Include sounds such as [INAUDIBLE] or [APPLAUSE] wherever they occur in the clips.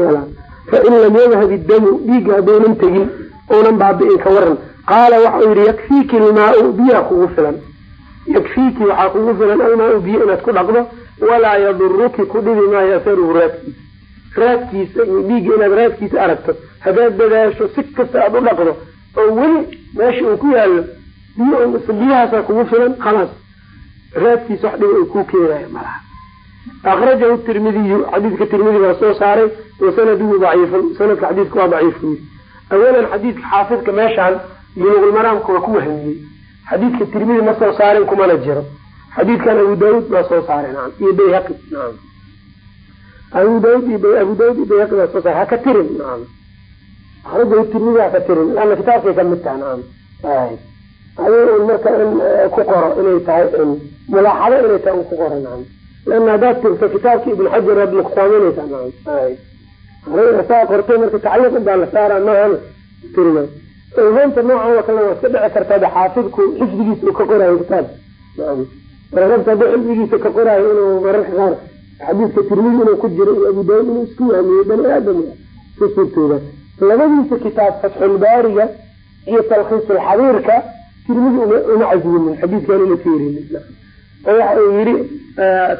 yeelaa fain lam yadhab iddamu dhiigga haddaynan tegin uunan baabi'in ka waran qaala waxau yihi yakfiiki ilmaau biyaa kugu filan. Yakfiiki waxaa kugu filan almaau biyo inaad ku dhaqdo walaa yaduruki ku dhibi maayo asaruhu raadkiisa. Raadkiisa iyo dhiigga inaad raadkiisa aragto haddaad dadaasho si kasta aada u dhaqdo oo weli meesha uu ku yaallo biyo biyahaasaa kugu filan khalaas. Raadkiisa wax dhiba uu kuu keenayo malaha akrajahu tirmidiyu xadiidka tirmidi baa soo saaray wa sanaduhu daciifun sanadka xadiidka waa daciifu yiri awalan xadiidka xaafidka meeshaan buluuqulmaraamka waa ku wahmiyey xadiidka tirmidi ma soo saarin kumana jiro xadiidkan abu daauud baa soo saaray naam iyo bayhaqi naam abu daud iyo abu daud iyo bayhaqi baa soo saaray haka tirin naam akrajahu tirmidi haka tirin laana kitaabkay ka mid taha naam adiga un marka in ku qoro inay tahay mulaaxado inay tahay un ku qoro naam lana haddaad tirto kitaabka ibn xajar waad nuqsaaminaysaa naam saa qortay marka tacliiq baa la saara maahan tirma ogeynta noocan oo kale iska dhici kartaa xaafidku xifdigiisa ka qoraayo kitaab mararabta hadduu xifdigiisa ka qoraayo inuu mararka qaar xadiidka tirmidi inuu ku jiro iyo abu daawud inuu isku wahmiyo bani aadam ka suurtooda labadiisa kitaab fatxulbaariga iyo talkhiisulxabiirka tirmidi uma caswinin xadiidkan uma fiirinin oo waxa uu yiri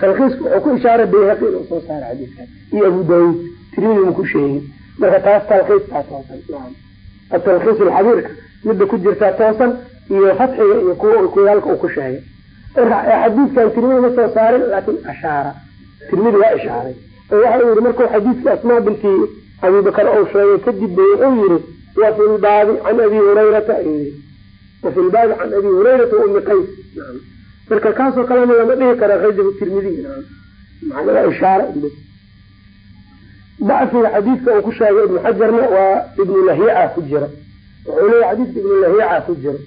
talkhiisku wuxuu ku ishaaray bayhaqi inuu soo saaro xadiidkan iyo abu daawud tirmidi ma ku sheegin marka taas talkhiistaa toosan atalkhiis alxabiirka midda ku jirtaa toosan iyo fatxiga iyo kuwa kuyaalka uu ku sheegay. Xadiidkan tirmidi ma soo saarin laakin ashaara. Tirmidi waa ishaaray. Oo waxa uu yihi markuu xadiidka asmaa binti abibakar ou sheegay kadib ba wuxuu yihi wafi lbaabi can abi hurayrata wafi lbaabi can abi hurayrata umi qays marka kaasoo kalena lama dhihi karo rajabu tirmidi macnaa ishaara dacfiga xadiidka uu ku sheegay ibnu xajarna waa ibnu lahyaca ku jira. Wuxuu leeya xadiidka ibnu lahyaca ku jira.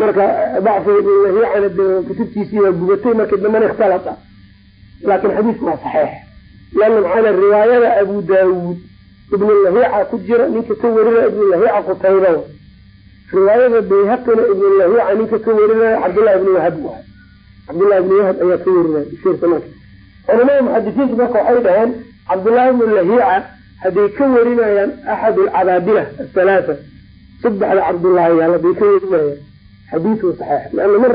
Marka dacfiga ibnu lahyacana de kutubtiisii waa gubatay markii dambena ikhtalata. Laakin xadiidku waa saxiix. Leana maxaa riwaayada abu daawuud ibnu lahyaca ku jira ninka ka warinaya ibnu lahyaca qutayba. Riwaayada bayhaqina ibnu lahyaca ninka ka warinaya cabdullahi ibni wahab waay cabdullahi ibni wahab ayaa ka marka culamada muxadisiinta marka waxay dhaheen cabdullahi ibnu lahiica hadday ka warinayaan axad alcabaadila athalaata saddexda cabdullaahiyaal hadday ka warinayaan. Xadiisu saxiix. Leana mar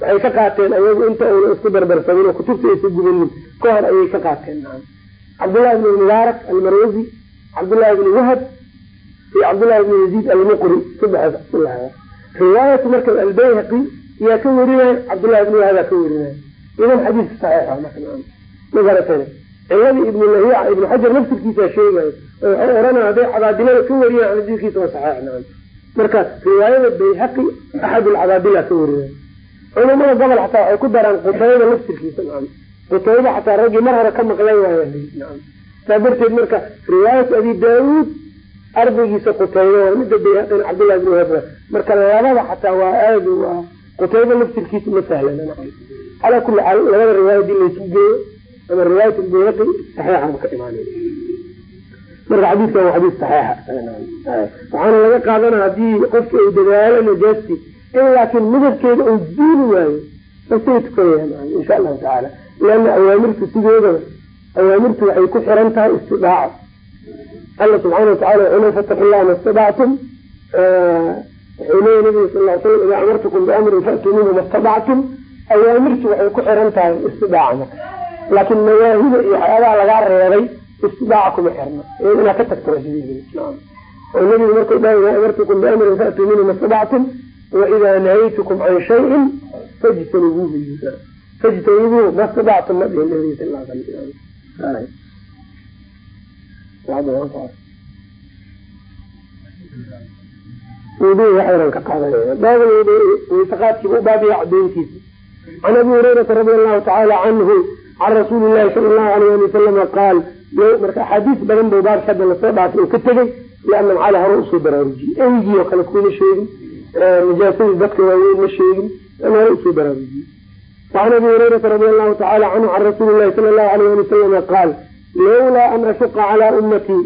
waxay ka qaateen ayagu inta una isku dardarsamin oo kutubta aysa gubanin ka hor ayay ka qaateen. Cabdullahi ibnu mubaarak almarwazi cabdullahi ibni wahab iyo cabdullahi ibni yaziid almuqri saddexdaas riwaayatu marka albayhaqi yaa ka warinaya cabdullahi ibni wahabaa ka warinaya idan xadiiska ma garatane ciladii ibnu lahiica ibnu xajar naftirkiisa sheegayo oo waxay oranaya hadday cabaadilada ka wariyaan xadiiskiisa waa saxiix naam. Marka riwaayada bayhaqi axad alcabaadila ka warinaya culamada gobol xataa waxay ku daraan qutayba laftirkiisa naam. Qutayba xataa raggii mar hore ka maqlay waaya naam. Saa darteed marka riwaayatu abi daawuud ardaygiisa qutayba waa mida bayhaqina cabdullahi ibn wahab. Marka labada xataa waa aad waa qutayba laftirkiisa ma sahlana naam calaa kuli xaal labada riwaaya haddii laysu geeyo ama riwaayat bayhaqi saxiixa ma ka imaanay. Marka xadiidkan waa xadiis saxiixa. Waxaana laga qaadanaa haddii qofka uu dadaalo najaasti in laakiin midabkeeda uu duuli waayo basay tukanayaan insha allahu tacaala. Leana awaamirtu sideedaba awaamirtu waxay ku xiran tahay istidaaco. Alla subxaana watacala wuxuu le fataqu llah ma istadactum wuxuu leeya nabiga sal ly slam idaa amartukum biamrin faatuu minhu ma istadactum awaamirtu waxay ku xiran tahay istidaaca. Marka laakin mawaahida iyo waxyaabaha lagaa reebay istidaaca kuma xirna inaad ka tagto oo nabigu markuu dha idaa amartukum biamrin faatuu minhu ma istadactum waidaa nahaytukum can shayin fajtanibuuhu fajtanibuuhu ma istadactum ma dhihin nabiga sal l wudu waxaynan ka qaadanayna baabul wudu waytaqaadkiiba u baabiya cadeyntiisa can abi hurayrata radi allahu tacaala canhu can rasuuli llahi sala allahu alayh ali wasalama qaal marka axaadiis badan buu baabka hadda la soo dhaafay oo ka tegey liana macala hore u soo baraarujiyey eygii oo kale kuma sheegin najaasadii dadka waaweyn ma sheegin an hore u soo baraarujiyey wacan abi hurayrata radi allahu tacala canhu can rasuuli llahi sala allahu alayh ali wasalama qaal lawlaa an ashuqa calaa ummatii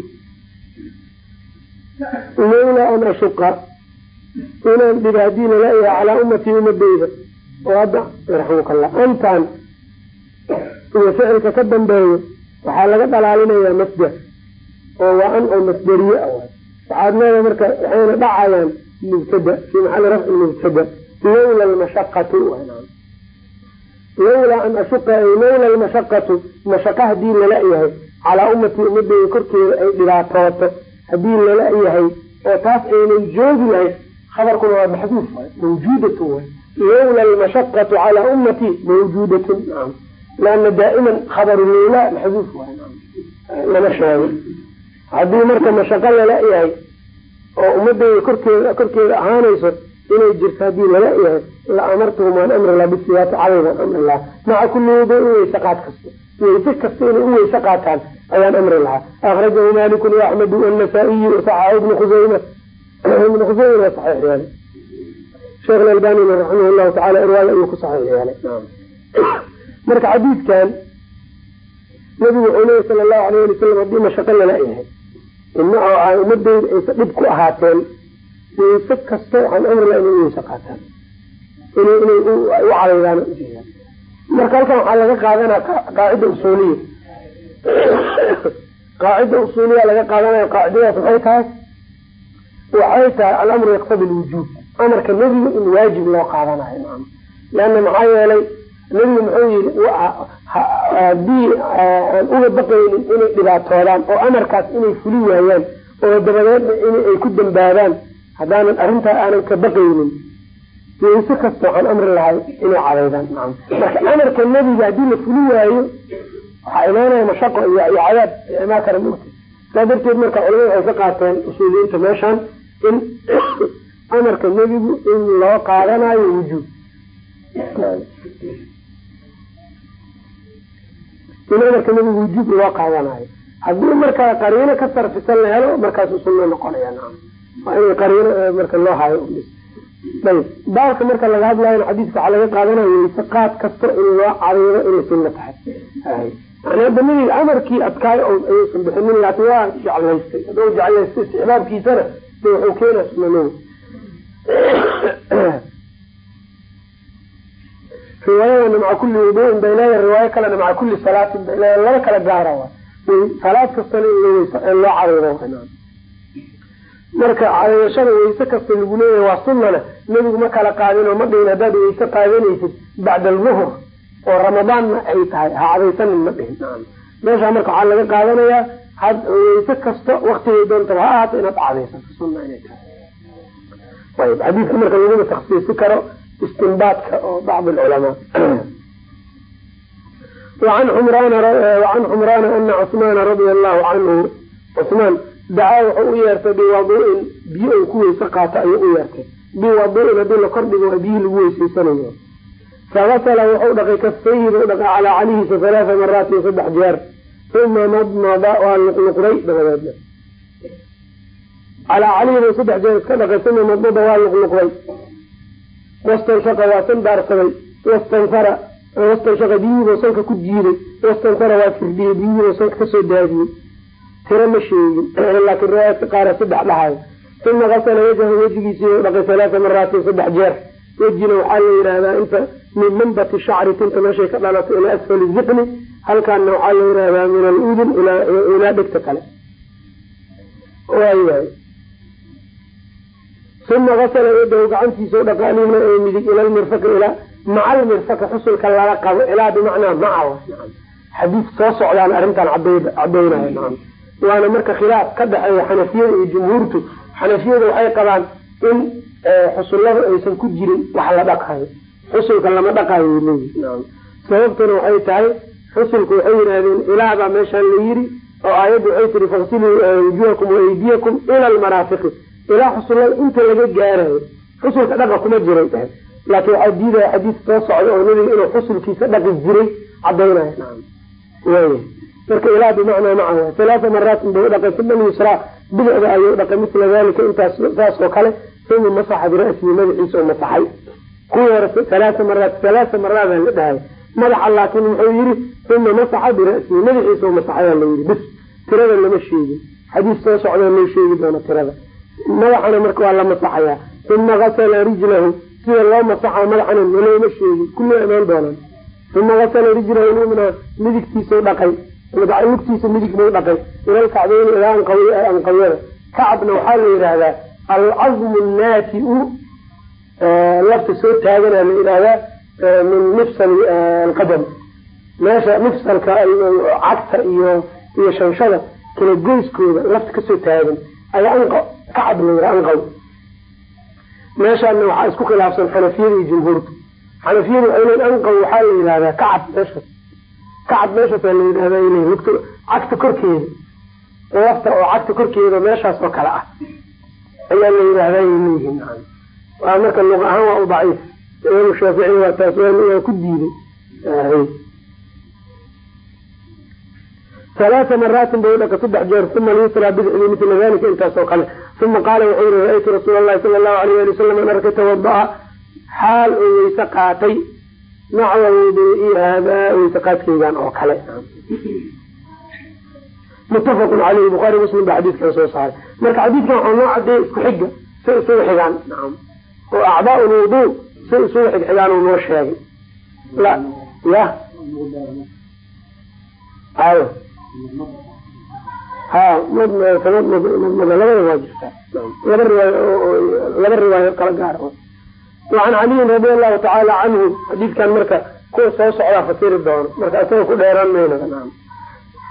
lawlaa an ashuqa inaan dhib haddii lala yaha calaa ummatii umadeyda oo hadda yarxamuka allah antan iyo ficilka ka dambeeyo waxaa laga dhalaalinayaa masder. Oo waa an oo masderiye ah waxaad leedahay marka waxayna dhacayaan mubtada fii maxali rafci mubtada lawla lmashaqatu lawlaa an ashuqa lawla lmashaqatu mashaqa haddii lala yahay calaa ummatii ummadeyda korkeeda ay dhibaatooto. Hadii lala yahay oo taas aynan joogi lahayn khabarkuna waa maxduuf mawjuudatu way lawla lmashaqatu calaa ummatii mawjuudatun laana daa'iman khabaru lawla maxduuf waay lama sheego haddii marka mashaqo lala yahay oo ummadeyda korkeeda korkeeda ahaanayso inay jirto haddii lala yahay la amartuhum waan amri laha bisiyaati waan amri lahaa maca kulli wuduuin weyse qaad kasta weyse kasta inay u qaataan ayaan amri lahaa akhrajahu malikun waaxmedu annasaa-iyu wasaxaxu ibnu khuseyma ibnu khuseyma waa saxiix yeelay sheekh alalbanina raximah llahu tacala irwaaya ayuu ku saxiix yeelay marka xadiidkan nabigu wuxuu leeyay sala allahu alayh ali wasalam haddii mashaqo lala yahay ina oo ay ummadeyda aysa dhib ku ahaateen weyse kasta waxaan amri laha inay u weyse qaataan in inay u cadaydaan ujeedaan marka halkan waxaa laga qaadanaa qaacida usuuliya. [COUGHS] Qaacida usuuliya laga qaadanaya qaacidadaas maxay tahay waxay tahay alamru yaqtadi lwujuub amarka nebiga in waajib loo qaadanayo leanna maxaa yeelay nebigu muxuu yihi haddii aan uga baqaynin inay dhibaatoodaan oo amarkaas inay fuli waayaan oo dabadeedna in ay ku dambaabaan haddaanan arrintaa aanan ka baqaynin weyse kasta waxaan amri lahay inay cadaydaan marka amarka nebiga haddii la fuli waayo waxaa imaanaya mashaqo iyo cadaab imaa kara mugta saa darteed marka culamada waxay ka qaateen usuuliyiinta meeshaan in [COUGHS] amarka nebigu in loo qaadanayo wujuub. In amarka nebigu wujuub loo qaadanayo haddii markaa qariino ka sarfisan la helo markaasu sunno noqonaya waa in qariino marka loo hayo ayb baalka marka laga hadlayo xadiiska waxaa laga qaadanaya weyse qaad kasto in loo cariiro inay sunno tahay. Yani hadda nebiga amarkii adkaayo ayuusan bixinin laakiin waa jeclaystay. Haduu jeclaystay istixbaabkiisana wuxuu keenaa sunanada riwaayadana maca kulli wuduuin bay leedahay riwaayo kalena maca kulli salaatin bay leedahay laba kala gaara wa salaad kastana in loo cariiro marka cadayashada weyse kasta lagu leeyahay waa sunnana nebigu ma kala qaadin oo ma dhihin haddaad weyse qaadanaysid bacda alduhur oo ramadaanna ay tahay ha cadaysanin ma dhihin. Meeshaa marka waxaa laga qaadanayaa weyse kasta waktigay doontaba ha ahaato inaad cadaysato sunna inay tahay. Ayb xadiidka marka laguma taksiisi karo istinbaadka oo bacd xumraana wacan xumraana ana cusmaana radia allahu canhu cusmaan dacaa wuxuu u yeertay biwaduin biyo uu ku weyse qaato ayuu u yeertay. Biwaduin haddii la kordhigo waa biyihii lagu weysaysanayo fagasala wuxuu dhaqay kafayhi buu dhaqay calaa calihiisa halaaa maraatin saddex jeer uma madmada waa luqluqday dabadeedna calaa calihi buu saddex jeer iska dhaqay uma madmada waa luqluqday wastanshaqa waa san daarsaday wastansara wastanshaqa biyihiibuu sanka ku jiiday wastansara waa firdhiyey biyihiibuu sanka ka soo daadiyey tiro ma sheegin laakiin riwaayadka qaara saddex dhahayo uma kasala wajhahu wejigiisii u dhaqay halaaa maraatin saddex jeer wejina waxaa la yidhaahdaa inta min manbati shacri tinta meeshay ka dhalato ilaa asfali ziqni halkaana waxaa la yidhaahdaa min aludun ilaa dhegta kale. Waayahay uma kasala yadahu gacantiisa u dhaqa alyumna ee midig ila lmirfaqi ilaa maca almirfaqi xusulka lala qabo ilaa bimacnaa maca xadiis soo socdaan arrintan cadaynayo waana marka khilaaf ka dhexeeya xanafiyada iyo jumhuurtu. Xanafiyada waxay qabaan in xusullada aysan ku jirin wax la dhaqayo. Xusulka lama dhaqayo leeyi sababtuna waxay tahay xusulku waxay yidhaahdeen ilaahbaa meeshaan la yiri oo aayadda waxay tiri faksiluu wujuhakum waaydiyakum ila almaraafiqi. Ilaa xusullada inta laga gaarayo xusulka dhaqa kuma jiray laakiin waxaa diidaya xadiis soo socda oo nabiga inuu xusulkiisa dhaqi jiray cadaynayo waaya marka ilaa bimacnaa maca halaaa maraatin buu dhaqay fi dam yusraa bidicda ayuu dhaqay mila dalika intaas saas oo kale uma masaxa bira'sihi madaxiisa oo masaxay. Kuwii halaaa maraat halaaa maraadaa la dhahay madaxa laakiin wuxuu yiri uma masaxa bira'sihi madaxiisa masaxayaa la yiri bis tirada lama sheegin. Xadiis soo socdaa loo sheegi doono tirada. Madaxana marka waa la masaxayaa. Uma gasala rijlahu sida loo masaxa madaxana looma sheegin kulli imaan doonaan. Uma gasala rijlahu lyumna midigtiisau dhaqay. Lugtiisa midig buu dhaqay. Ilalkacdeyni ilaa anqawyada kacabna waxaa la yidhaahdaa alcazmu nnaati-u lafta soo taagana la yidhaahdaa min mifsali alqadam meesha mifsalka cagta iyo iyo shanshada kala goyskooda lafta ka soo taagan ayaa anqa kacab la yidhaha anqaw meeshaana waxaa isku khilaafsan xanafiyada iyo jumhuurta xanafiyadu waxay leeyiin anqaw waxaa la yidhahdaa kacab meeshaas kacab meeshaasaa la yidhahdaa lugta cagta korkeeda lafta oo cagta korkeeda meeshaas oo kale ah. Ayaa la yidhahdaa ay leeyihiin marka luq ahaan waa u daciif imaam shaafici waa taas ku diiday alaaa maraatin bay udhaka saddex jeer uma liyusraa bidixdii mila dalika intaas oo kale. Uma qaala wuxuu yihi ra'aytu rasuul allahi sala allahu alayh ali wasalam an arka tawadaa. Xaal oo weyse qaatay. Maca wuduu'i haadaa weyse qaadkaygan oo kale. Muttafaqun caleyhi bukhaari muslim baa xadiidkan soo saaray. Marka xadiidkan waxaa noo cadeeya isku xiga say isugu xigaan oo acdaa lwudu si isugu xigxigaanu noo sheegay. Ya ayo ha mid labada waa jirtaa laba riwaay laba riwaayo kala gaar wacan caliyin radi allahu tacaala canhu xadiidkan marka kuwa soo socdaa fasiri doono marka isaga ku dheeraan mayno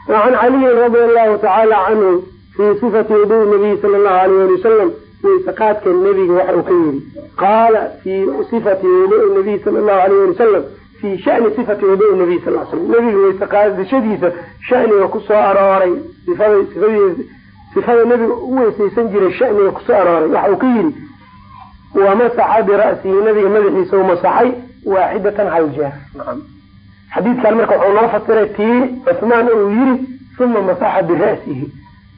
wacan caliyin radi allahu tacaala canhu fii sifati wudu nabiyi sala allahu alayh ali wasalam waysaqaadka nebiga waxa uu ka yidhi qaala fii sifati wudu nabiyi sala allahu alayh ali wasalam fi shani sifati wudu nabiy sal l slam nebiga weysaqaadashadiisa shaniga ku soo arooray sifada sifad sifada nebiga u weysaysan jiray shaniga ku soo arooray. Waxa uu ka yidhi wamasaxa bira'sihi nabiga madaxiisa u masaxay waaxidatan hal jeer xadiidkan marka wuxuu noo fasiray tii cusmaan uu yiri uma masaxa bira'sihi.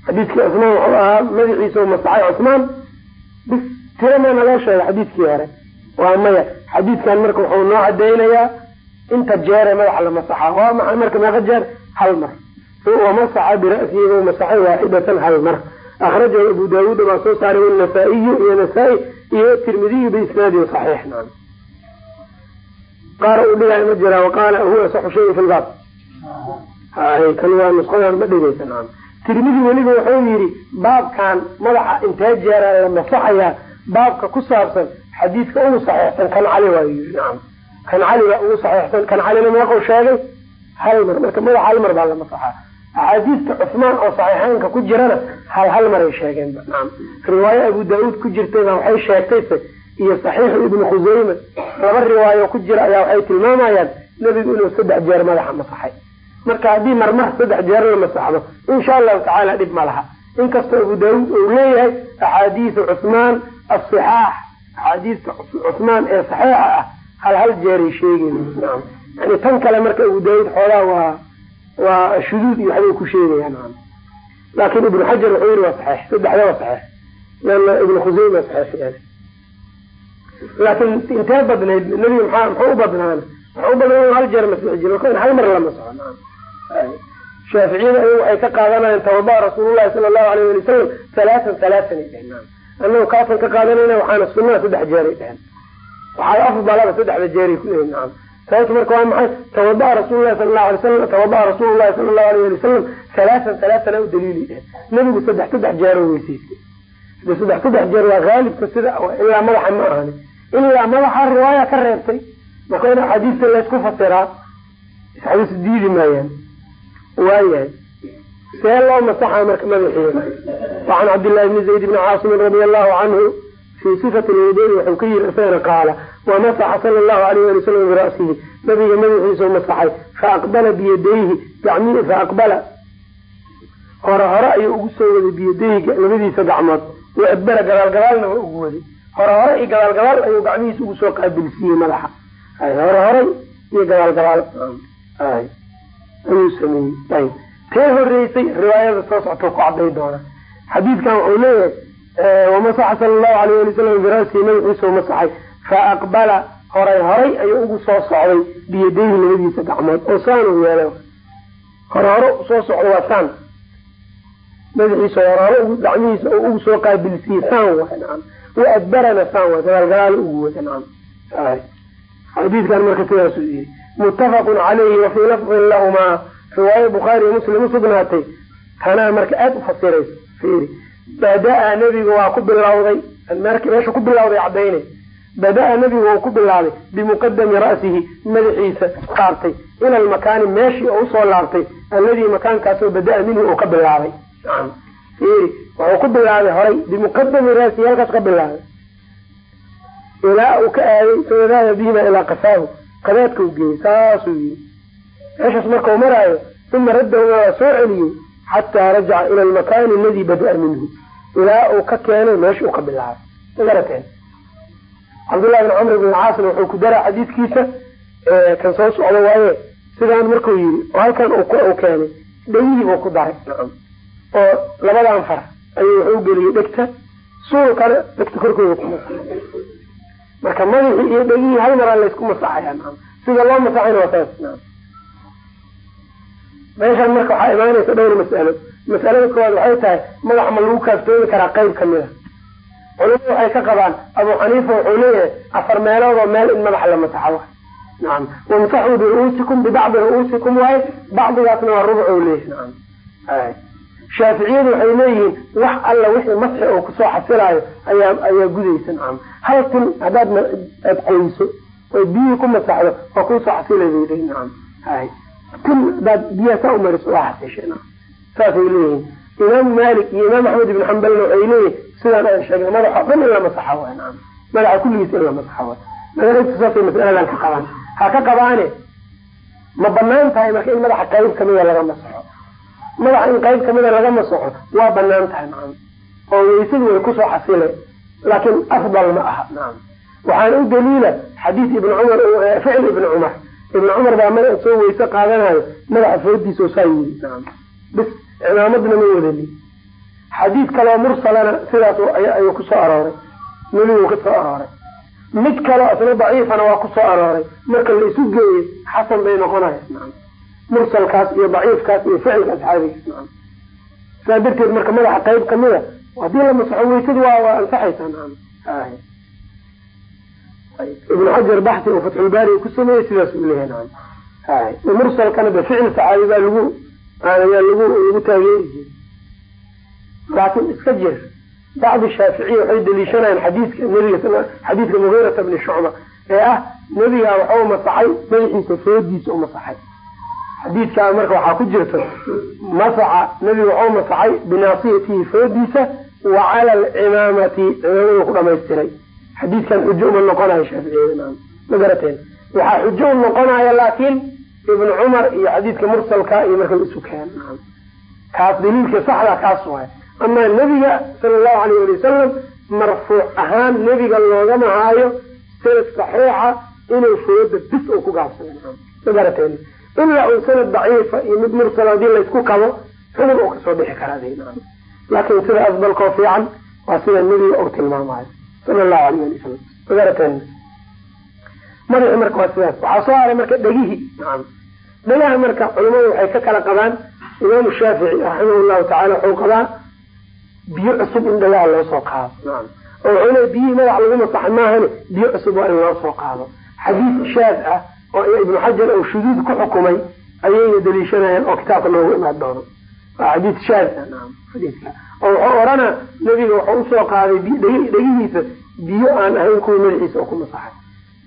Xadiidkii cusmaan wuxuu ahaa madaxiisa u masaxay cusmaan bis tira maana loo sheegay xadiidkii hore. Waa maya. Xadiidkan marka wuxuu noo cadaynayaa inta jeere madaxa la masaxa waa maxay marka meeqa jeer? Hal mar. Wamasaxa bira'sihi u masaxay waaxidatan hal mar. Akrajahu abu daawuud baa soo saaray wanasaa-iyu iyo nasaa-i iyo tirmidiyu biisnaadin saxiix naam. Qaara u dhigay ma jira waqaala huwa asaxu shayin fi lbaab kan waa nusqadan ma dhigaysa tirmidi weliba wuxuu yidhi baabkan madaxa intee jeera la masaxayaa baabka ku saabsan xadiidka ugu saxiixsan kan cali waa yii nacam kan cali baa ugu saxiixsan. Kan calina meequu sheegay hal mar. Marka madaxa hal mar baa la masaxaa axaadiista cusmaan oo saxiixeynka ku jirana hal hal maray sheegeenba nacam riwaayo abu daauud ku jirtayba waxay sheegtayse iyo saxiixu ibnu khuseyme laba riwaayo ku jira ayaa waxay tilmaamayaan nebigu inuu saddex jeer madaxa masaxay marka haddii marmar saddex jeer la masaxdo insha allahu tacaala dhib ma laha. Inkastoo abu daauud uu leeyahay axaadiisu cusmaan asixaax axaadiista cusmaan ee saxiixa ah hal hal jeeray sheegeyn nacam yani tan kale marka abu daauud xoogaa waa waa shuduud iyo waxbay ku sheegayaan. Laakin ibnu xajar wuxuu yihi waa saxiix saddexda waa saxiix. Leana ibnu khuseyma saxiix yaali laakin intee badnayd? Nebiga maxaa muxuu u badnaana muxuu u badnaa hal jeer masixi jira marka hal mar la masaxo naam shaaficiyada ayagu waxay ka qaadanayaan tawabaa rasuulullahi sala allahu alayh ali wasalam halaatan halaatan ay dheheen naam annagu kaasan ka qaadanayna waxaana sunnaha saddex jeeray dheheen waxaa afdalaba saddexda jeeray ku leeyihiin nacam sababta marka waa maxay? Tawada'a rasullahi sala allahu alay salam tawada'a rasuulullahi sala allahu alayh ali wasalam halaatan halaatana u daliili dhehen nebigu saddex saddex jeero weysaystay de saddex saddex jeer waa haalibka sida ilaa madaxa ma ahani. Ilaa madaxa riwaaya ka reebtay. Marka in axaadiista laysku fasiraa isxadiis diidi maayaan waayahay see loo masaxaa marka madaxiina wacan cabdillahi bni zayd bni caasimin radia allahu canhu fi sifati lwuduui wuxuu ka yiri isagana qaala wamasaxa sala allahu alayh ali wasalam bira'sihi nabiga madaxiisau masaxay faaqbala biyadayhi faaqbala hore hore ayuu ugu soo waday biyadayhi labadiisa gacmood. Wa adbara gadaal gadaalna waa ugu waday. Hore hore iyo gadaal gadaal ayuu gacmihiisa ugu soo qaabilsiiyey madaxa. Hore horay iyo gadaal ayuu sameeyey ayb tee horeysay riwaayada soo socta ku caday doona xadiidkan wuxuu leeyahay wamasaxa sala allahu alayh ali wasalam bira'sihi madaxiisau masaxay. Fa aqbala horay horay ayuu ugu soo socday biyadayhi labadiisa gacmood. Oo saan u yeelay. Hore hore soo socda waa saan. Madaxiisa hore hore gacmihiisa ugu soo qaabilsiiyey saan nacam wa adbarana saan waay gadaalgadaal ugu wada xadiidkan marka sidaasuu yiri muttafaqun calayhi wafii lafdin lahumaa. Riwaaya bukhaari iyo muslim usugnaatay tanaa marka aada u fasirayso fiiri. Bada-a nebiga waa ku bilowday meesha ku bilowday cadaynay bada-a nebigu wau ku bilaabay bimuqadami ra'sihi madaxiisa saartay ila almakaani meeshii oo u soo laabtay alladii makaankaasoo bada-a minhu uu ka bilaabay fiiri wuxuu ku bilaabay horay bimuqadami ra'sihi halkaas ka bilaabay ilaa uu ka aaday sodadaada bihima ilaa qafaahu qadaadka u geeyey saasuu yiri meeshaas markau maraayo uma raddahu waa soo celiyey xataa rajaca ila almakaani aladii bada-a minhu. Ilaa uu ka keenay meesha uu ka bilaabay magarateen cabdullahi bin camr bin caasna wuxuu ku daraa xadiidkiisa kan soo socdo waaye sidaan markuu yiri oo halkan uu keenay dhegihii buu ku daray. Oo labadan far ayuu wuxuu geliyey dhegta. Suul kale dhegta korkooda ku marka madaxii iyo dhegihii hal maraa laysku masaxaya sida loo masaxayna waa saas meeshaan marka waxaa imaanaysa dhowr mas'alo. Masalada koowaad waxay tahay madax ma lagu kaaftoomi karaa qeyb ka mid a culimadu waxay ka qabaan abu xaniifa wuxuu leeyahay afar meelood oo meel in madaxa la masaxo nacam wamsaxuu biru'uusikum bibacdi ru'uusikum waaye bacdigaasna waa rubuc u leeyahay nacam shaaficiyadu waxay leeyihiin wax alla wixii masxi oo ku soo xasilaayo ayaa ayaa gudaysa nacam hal tin haddaad aad qoyso oy biyihii ku masaxdo waa kuusoo xasilay bay leeyihiin nacam hay tin hadaad biyaha saa umariso waa xasishay nacam saasay leeyihiin. Imaamu malik iyo imaam axmed ibn xambalna waxay leeyihiin sidaan aan sheegay madaxo dhan in la masaxo waay nacam madaxa kulligiis in la masaxo waay. Madaxaytu saasay masaladan ka qabaan. Ha ka qabaane ma bannaan tahay marka in madaxa qayb kamida laga masaxo madaxa in qayb kamida laga masaxo waa bannaan tahay nacam. Oo weysadu way ku soo xasile laakiin afdal ma aha nacam. Waxaana u daliila xadiis ibn cumar ficil ibn cumar. Ibn cumar baa madax soo weyse qaadanayo madaxa foodiisa oo saa yiri nacam. Bis cimaamadna ma wadani xadiid kaloo mursalana sidaas ayuu ku soo arooray. Nebigu ka soo arooray. Mid kaloo isna daciifana waa ku soo arooray. Marka la isu geeyo xasan bay noqonaya mursalkaas iyo daciifkaas iyo ficilka asxaabigiis nacam saa darteed marka madaxa qayb kamida haddii la masaxo weysadu waa waa ansaxaysaa nacam ibn xajar baxi oo fatxulbaari ku sameeyey sidaas uu leeyahay nacam mursalkana de ficil saxaabi baa lagu ayaa lagu lagu taageeri laakiin iska jir bacdi shaaficiya waxay daliishanayaan xadiidka nabiga xadiidka mugiirata bni shucba ee ah nebiga waxau masaxay madaxiisa foodiisa u masaxay xadiidkaa marka waxaa ku jirta masaxa nebiga waxau masaxay binaasiyatihi foodiisa wa cala alcimaamati cimaamadu ku dhamaystiray. Xadiidkan xujo uma noqonayo shaaficiyada ma garateen. Waxaa xujo u noqonaya laakiin ibn cumar iyo xadiidka mursalka iyo marka la isu keen kaas daliilka saxda kaas waay. Amaa nebiga sala allahu alayh ali wasalam marfuuc ahaan nebiga loogama haayo sanad saxiixa inuu fooda bis uu ku gaabsado ma garateen ilaa uu sanad daciifa iyo mid mursal haddii laysku kabo xubin uu ka soo bixi karaa laakiin sida asbalkoo fiican waa sida nebiga uu tilmaamayo sala allahu alayh ali wasalam ma garateen madaxi marka waa sidaas. Waxaa soo haray marka dhegihii nacam dhagaha marka culimadu waxay ka kala qabaan imaamu shaafici raximah llahu tacala wuxuu qabaa biyo cusub in dhagaha loo soo qaado nacam oo wuxuu biyihii madax lagu masaxay maahane biyo cusub waa in loo soo qaado. Xadiis shaad ah oo ibnu xajar uu shuduud ku xukumay ayayna daliishanayaan oo kitaabka loogu imaan doono. Waa xadiis shaad oo wuxuu orana nebiga wuxuu u soo qaaday dhegihiisa biyo aan ahayn kuwii madaxiisa oo ku masaxay.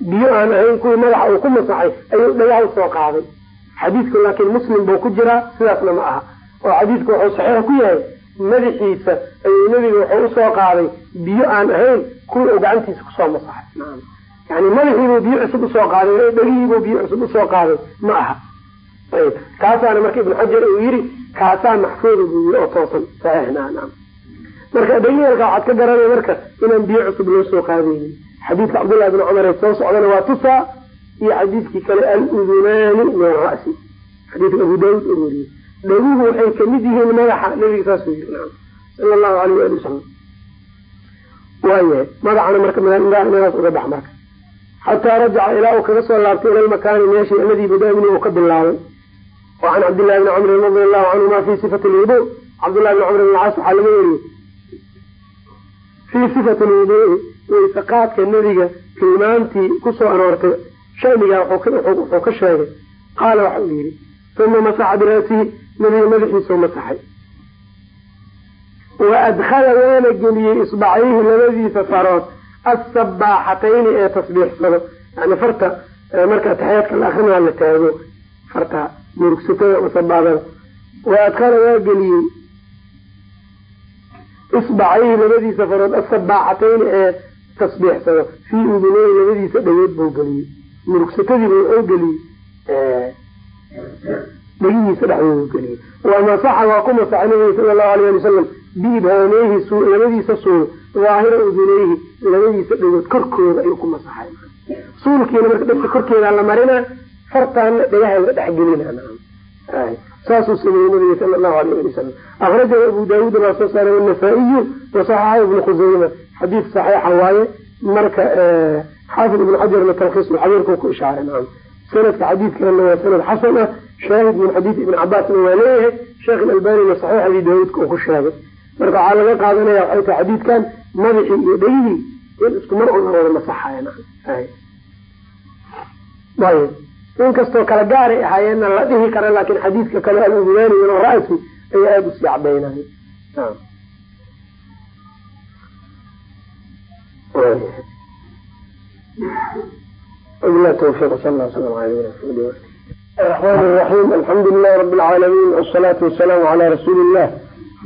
Biyo aan ahayn kuwii madaxa uu ku masaxay ayuu dhagaha u soo qaaday. Xadiidku laakiin muslim buu ku jiraa sidaasna ma aha. Oo xadiidku wuxuu saxiix ku yahay madaxiisa ayuu nebiga wuxuu u soo qaaday biyo aan ahayn kuwii uu gacantiisa ku soo masaxay yani madaxiibuu biyo cusub u soo qaaday dhegihiibuu biyo cusub u soo qaaday. Ma aha. Ayb kaasaana marka ibnu xajar uu yiri kaasaa maxfuuda buu yiri oo toosan. Saxiixna marka dhegihalka waxaad ka garanay marka inaan biyo cusub loo soo qaadaynin. Xadiidka cabdullahi bn cumar ee soo socdana waa tusaa iyo xadiidkii kale aludunaani min ra'si xadiidka abu daawud oo wariyey. Dhaguhu waxay ka mid yihiin madaxa nabiga saasuu yiri sala allahu alayh ali wasalam waayahay madaxana marka meelaas uga bax marka xataa rajaca ilaa uu kaga soo laabtay ila lmakaani meeshii aladii badaamini uu ka bilaabay wa can cabdillahi bni camrin radi allahu canhuma fi sifati lwudu cabdullahi bni camr bn caas waxaa laga weriyey fii sifati lwuduui wayse qaadka nebiga tilmaantii ku soo aroortay shanigaa wuxuu ka sheegay qaala waxa uu yihi uma masaxa birasihi nabiga madaxiisau masaxay wa adkhala waana geliyey isbacayhi labadiisa farood assabaaxatayni ee tasbiixsado yani farta marka ataxiyaadka la akrinaa la taago farta murugsatada usabaadada wa adkhala waa geliyey isbacayhi labadiisa farood asabaaxatayni ee tasbiixsado fii uduneyhi labadiisa dhagood buu geliyey murugsatadiiba wuxuu geliyey dhegihiisa dhexdoodu geliyey wamasaxa waa ku masaxay nabiga sala allahu alayh ali wasalam biibhaameyhi labadiisa suul daahira uduneyhi labadiisa dhagood korkooda ayuu ku masaxay. Suulkiina marka dhegta korkeeda la marinaa fartaana dhagaha la dhexgelina saasuu sameeyey nabiga sala allahu alayh ali wasalam akrajahu abu daawuud baa soo saaray anasaa-iyu wasaxaxa ibnu khuseyma xadiid saxiixa waaye marka xaafid ibnu xajarna talkhiisulxabiirkuu ku ishaaray. Naam. Sanadka xadiidkana waa sanad xasan ah. Shaahid min xadiid ibn cabaasna waa leeyahay. Sheekh ilalbanina saxiix abi daawuudka uu ku sheegay. Marka waxaa laga qaadanaya waxay tahay xadiidkan madaxii iyo dhegihii in isku mar un la wada masaxayo ayb in kala gaaray ahaayeenna la dhihi kara laakin xadiidka kale aludulaani walra-si ayaa aada u sii cadaynaya wabilahi rab lcaalamiin wasalaatu wasalaamu calaa rasuuli illah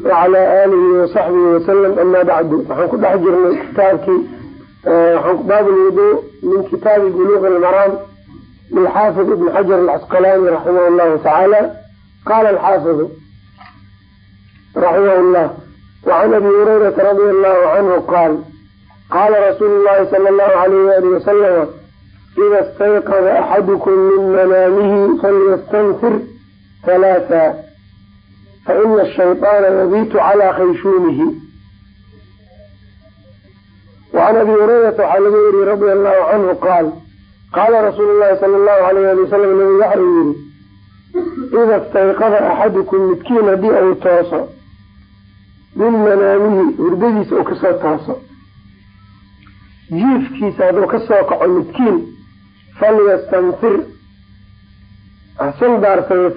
wacalaa aalihi wasaxbihi wasalam amaa bacdu waxaan ku dhex jirnay kitaabkii baabulwudu min kitaabi buluuqi lmaraam lilxaafid ibn xajar alcasqalaani raximah llahu tacaala qaala alxaafidu raximah llah wacan abi hurayrata radia allahu canhu qaal qaala rasuulu llahi sala allahu alayh waalih wasalama ida istayqada axadukum min manaamihi falyastamfir halaasa فإن ashayطaana yabitu calaa khayshuumihi wacan abi hurayrata waxaa laga weriyey radia allahu canhu qaal qaala rasuulu llahi sala allahu alayh ali wasalam nabigu waxa uu yihi ida stayqada axadukum midkiin haddii uu tooso min manaamihi hurdadiisa uu ka soo tooso jiifkiisa hadduu ka soo kaco midkiin falyastanfir hasul daarsado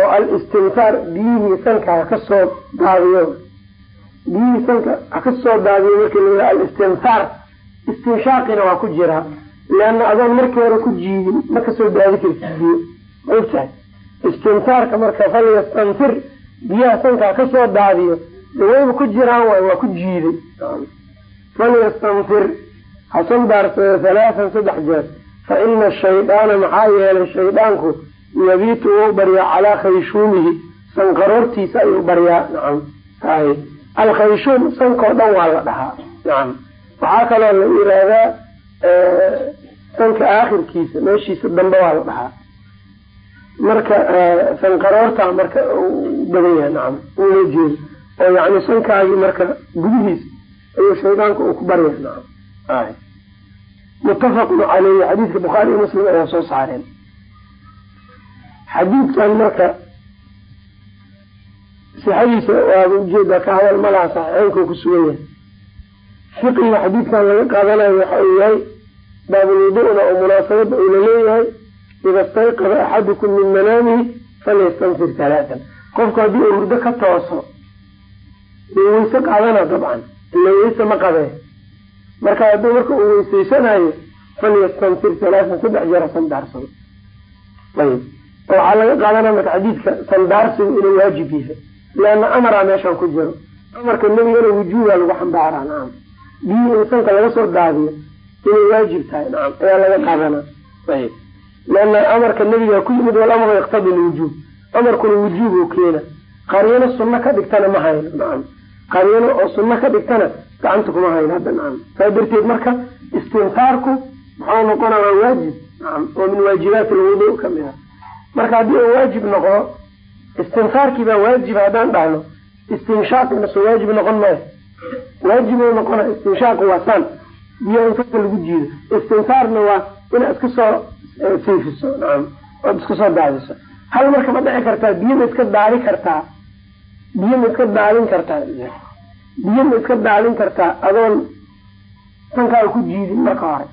oo al-istinfaar biyihii sanka ha ka soo daadiyo biyihii sanka ha ka soo daadiyo markii la al-istinfaar istinshaaqina waa ku jiraa leanna adoon markii hore ku jiidin ma ka soo daadi kartid biyo. Maogtahay istinfaarka marka falyastanfir biyaha sanka ha ka soo daadiyo. Dawayba ku jiraan waay waa ku jiiday falyastanfir hasan daarsado halaatan saddex jeer. Fa ina shaydaana maxaa yeelay shaydaanku yabiitu wuu baryaa calaa khayshuumihi sanqaroortiisa ayuu baryaa nacam hay alkhayshuum sankao dhan waa la dhahaa nacam. Waxaa kaloo la yiraahdaa sanka aakhirkiisa meeshiisa dambe waa la dhahaa. Marka sanqaroorta marka badan yahay nacam ula jeedo. Oo yani sankaagii marka gudihiisa ayuu shaydaanka uu ku barya nacam ay muttafaqun caleyhi xadiidka bukhaari iyo muslim ayaa soo saareen xadiidkan marka sixadiisa waaba u jeedaa ka hadal malaha saxiixeynku ku sugan yahay. Fiqiga xadiidkan laga qaadanayo waxa uu yahay baabulwudu'na oo munaasabada uu la leeyahay ida stayqada axadukum min manaamihi falyastanfir halaatan qofku haddii uu hurdo ka tooso uu weyse qaadana dabcan ila weyse ma qabee marka hadduu marka uu weyseysanayo falyastanfir halaatan saddex jeer sandaarsado ayib waxaa laga qaadanaya marka xadiidka sandaarsigu inuu waajib yahay leanna amaraa meeshan ku jiro. Amarka nebigana wujuuba lagu xambaaraa nacam biyii in sanka laga soo daadiyo inay waajib tahay nacam ayaa laga qaadana ayib leanna amarka nebiga ku yimid walamru yaqtadi lwujuub amarkuna wujuub uu keena qariino sunno ka dhigtana ma hayno nacam qariino oo sunno ka dhigtana gacanta kuma hayno hadda nacam saa darteed marka istinfaarku muxuu noqona waa waajib nacam oo min waajibaati alwudu ka mid a marka haddii uu waajib noqdo istinfaarkii baa waajib haddaan dhahno istinshaaqina waajib noqon maayo. Waajib uu noqona istinshaaqu waa san biyo in sanka lagu jiido. Istinfaarna waa inaad iska soo siifiso nacam ood iska soo daadiso. Hal marka ma dhici kartaa biyo ma iska daadi kartaa? Biyo ma iska daadin kartaa? Biyo ma iska daadin kartaa? Adoon sankaaga ku jiidin marka hore.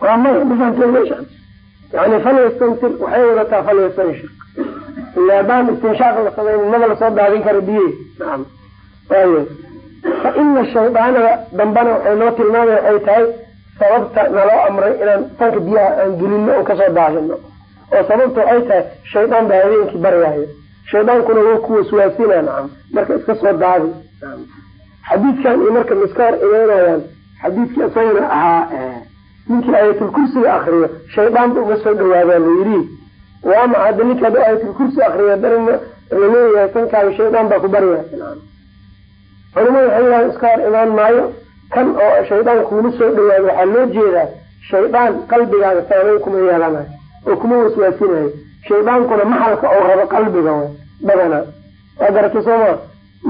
Waa maya dhifantee meesha yani falyastantir waxay wadataa falyastanshir ila haddaan istinshaaq la samaynin maba la soo daadin karo biye naam fa ina shaydaanada dambana waxay noo tilmaamay waxay tahay sababta naloo amray inaan sanka biyaha aan gelino oo ka soo daadino oo sababta waxay tahay shaydaan baa habeenkii baryaayo shaydaankuna waa ku waswaasina nacam marka iska soo daadi xadiidkan iyo marka miska hor imaanayaan xadiidkii isagana ahaa ninkii aayatulkursiga akriyo shaydaanba uga soo dhawaadaa la yidhi waa maca hadda ninka hadda aayatulkursi akriyo darina la leeyahay sankaaga shaydaan baa ku baryaya culimadu waxay yidhahan iska imaan maayo kan oo shaydaan kuula soo dhawaado waxaa loo jeedaa shaydaan qalbigaaga saameyn kuma yeelanayo oo kuma waswaasinayo shaydaankuna maxalka oo rabo qalbiga way badanaa waa garatay sooma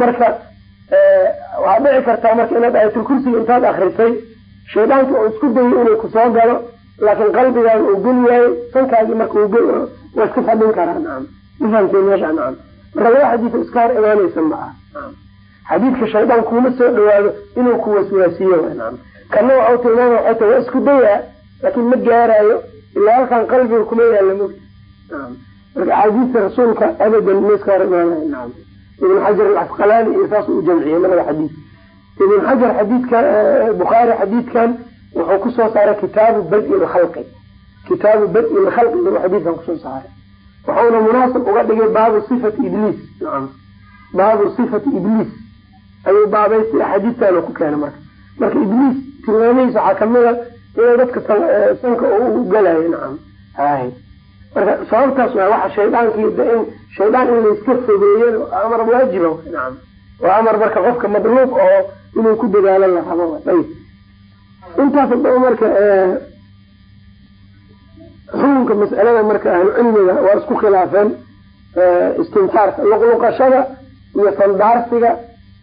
marka waxaad dhici kartaa marka inaad aayatulkursiga intaad akrisay shaydaanka oo isku dayo inuu ku soo galo laakiin qalbigaaga uu gel yahay sankaagii marka waa iska fadhin karaa nacam mafahamtay meesha nacam marka laba xadiisa iska hor imaanaysa ma aha xadiidka shaydaan kuuma soo dhawaado inuu ku waswaasiyo nacam kana waxau tilmaama waxay tahay waa isku dayaa laakiin ma gaaraayo ilaa halkan qalbiga kuma yaalla mogta nacam marka axaadiista rasuulka abadan ma iska hor imaanayo nacam ibn xajar alcasqalaani iyo saas u jamciyey labada xadiid ibn xajar xadiidka bukhaari xadiidkan wuxuu ku soo saaray kitaabu badi lkhalqi kitaabu badi lkhalqi buu xadiidkan ku soo saaray. Wuxuuna munaasib uga dhigay baabu sifati ibliis baabu sifati ibliis ayuu baabaystay axaadiidtan ku keenay marka. Marka ibliis tilmaamihiisa waxaa kamida inuu dadka sanka u galayo. Nacam hay. Marka sababtaas waa waxa shaydaankii in shaydaan in layska fogeeyo amar waajiba nacam waa amar marka qofka madluub oo inuu ku dadaalo la rabo. Ayb. Intaas hadaba marka xukunka mas'alada marka ahlu cilmiga waa isku khilaafeen istinsaarka luqluqashada iyo sandaarsiga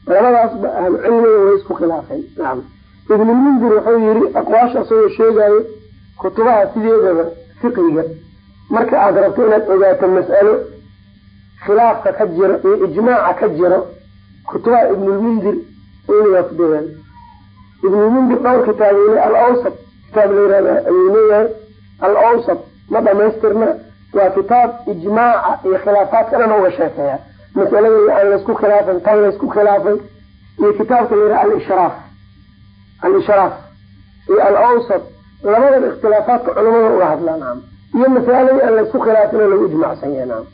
labadaasba ahlu cilmiga way isku khilaafeen. Nacam ibnulmundir wuxuu yiri aqwaasha asagoo sheegayo kutubaha sideedaba fiqiga marka aada rabto inaad ogaato mas'alo khilaafka ka jiro iyo ijmaaca ka jiro kutubaha ibnulmundir ku dadaal ibnulmundir dhowr kitaab alawsat. Kitaab layihahda ayuu leeyahay alawsat. Ma dhamaystirna waa kitaab ijmaaca iyo khilaafaadka dhan uga sheekeeya. Masalada aan laysku khilaafin tan laysku khilaafay iyo kitaabka layidhaha alishraaf. Alishraaf. Iyo alawsat. Labadan ikhtilaafaadka culamada uga hadlaa nacam iyo masaaladii aan laysku khilaafin oo lagu ijmaacsan yahay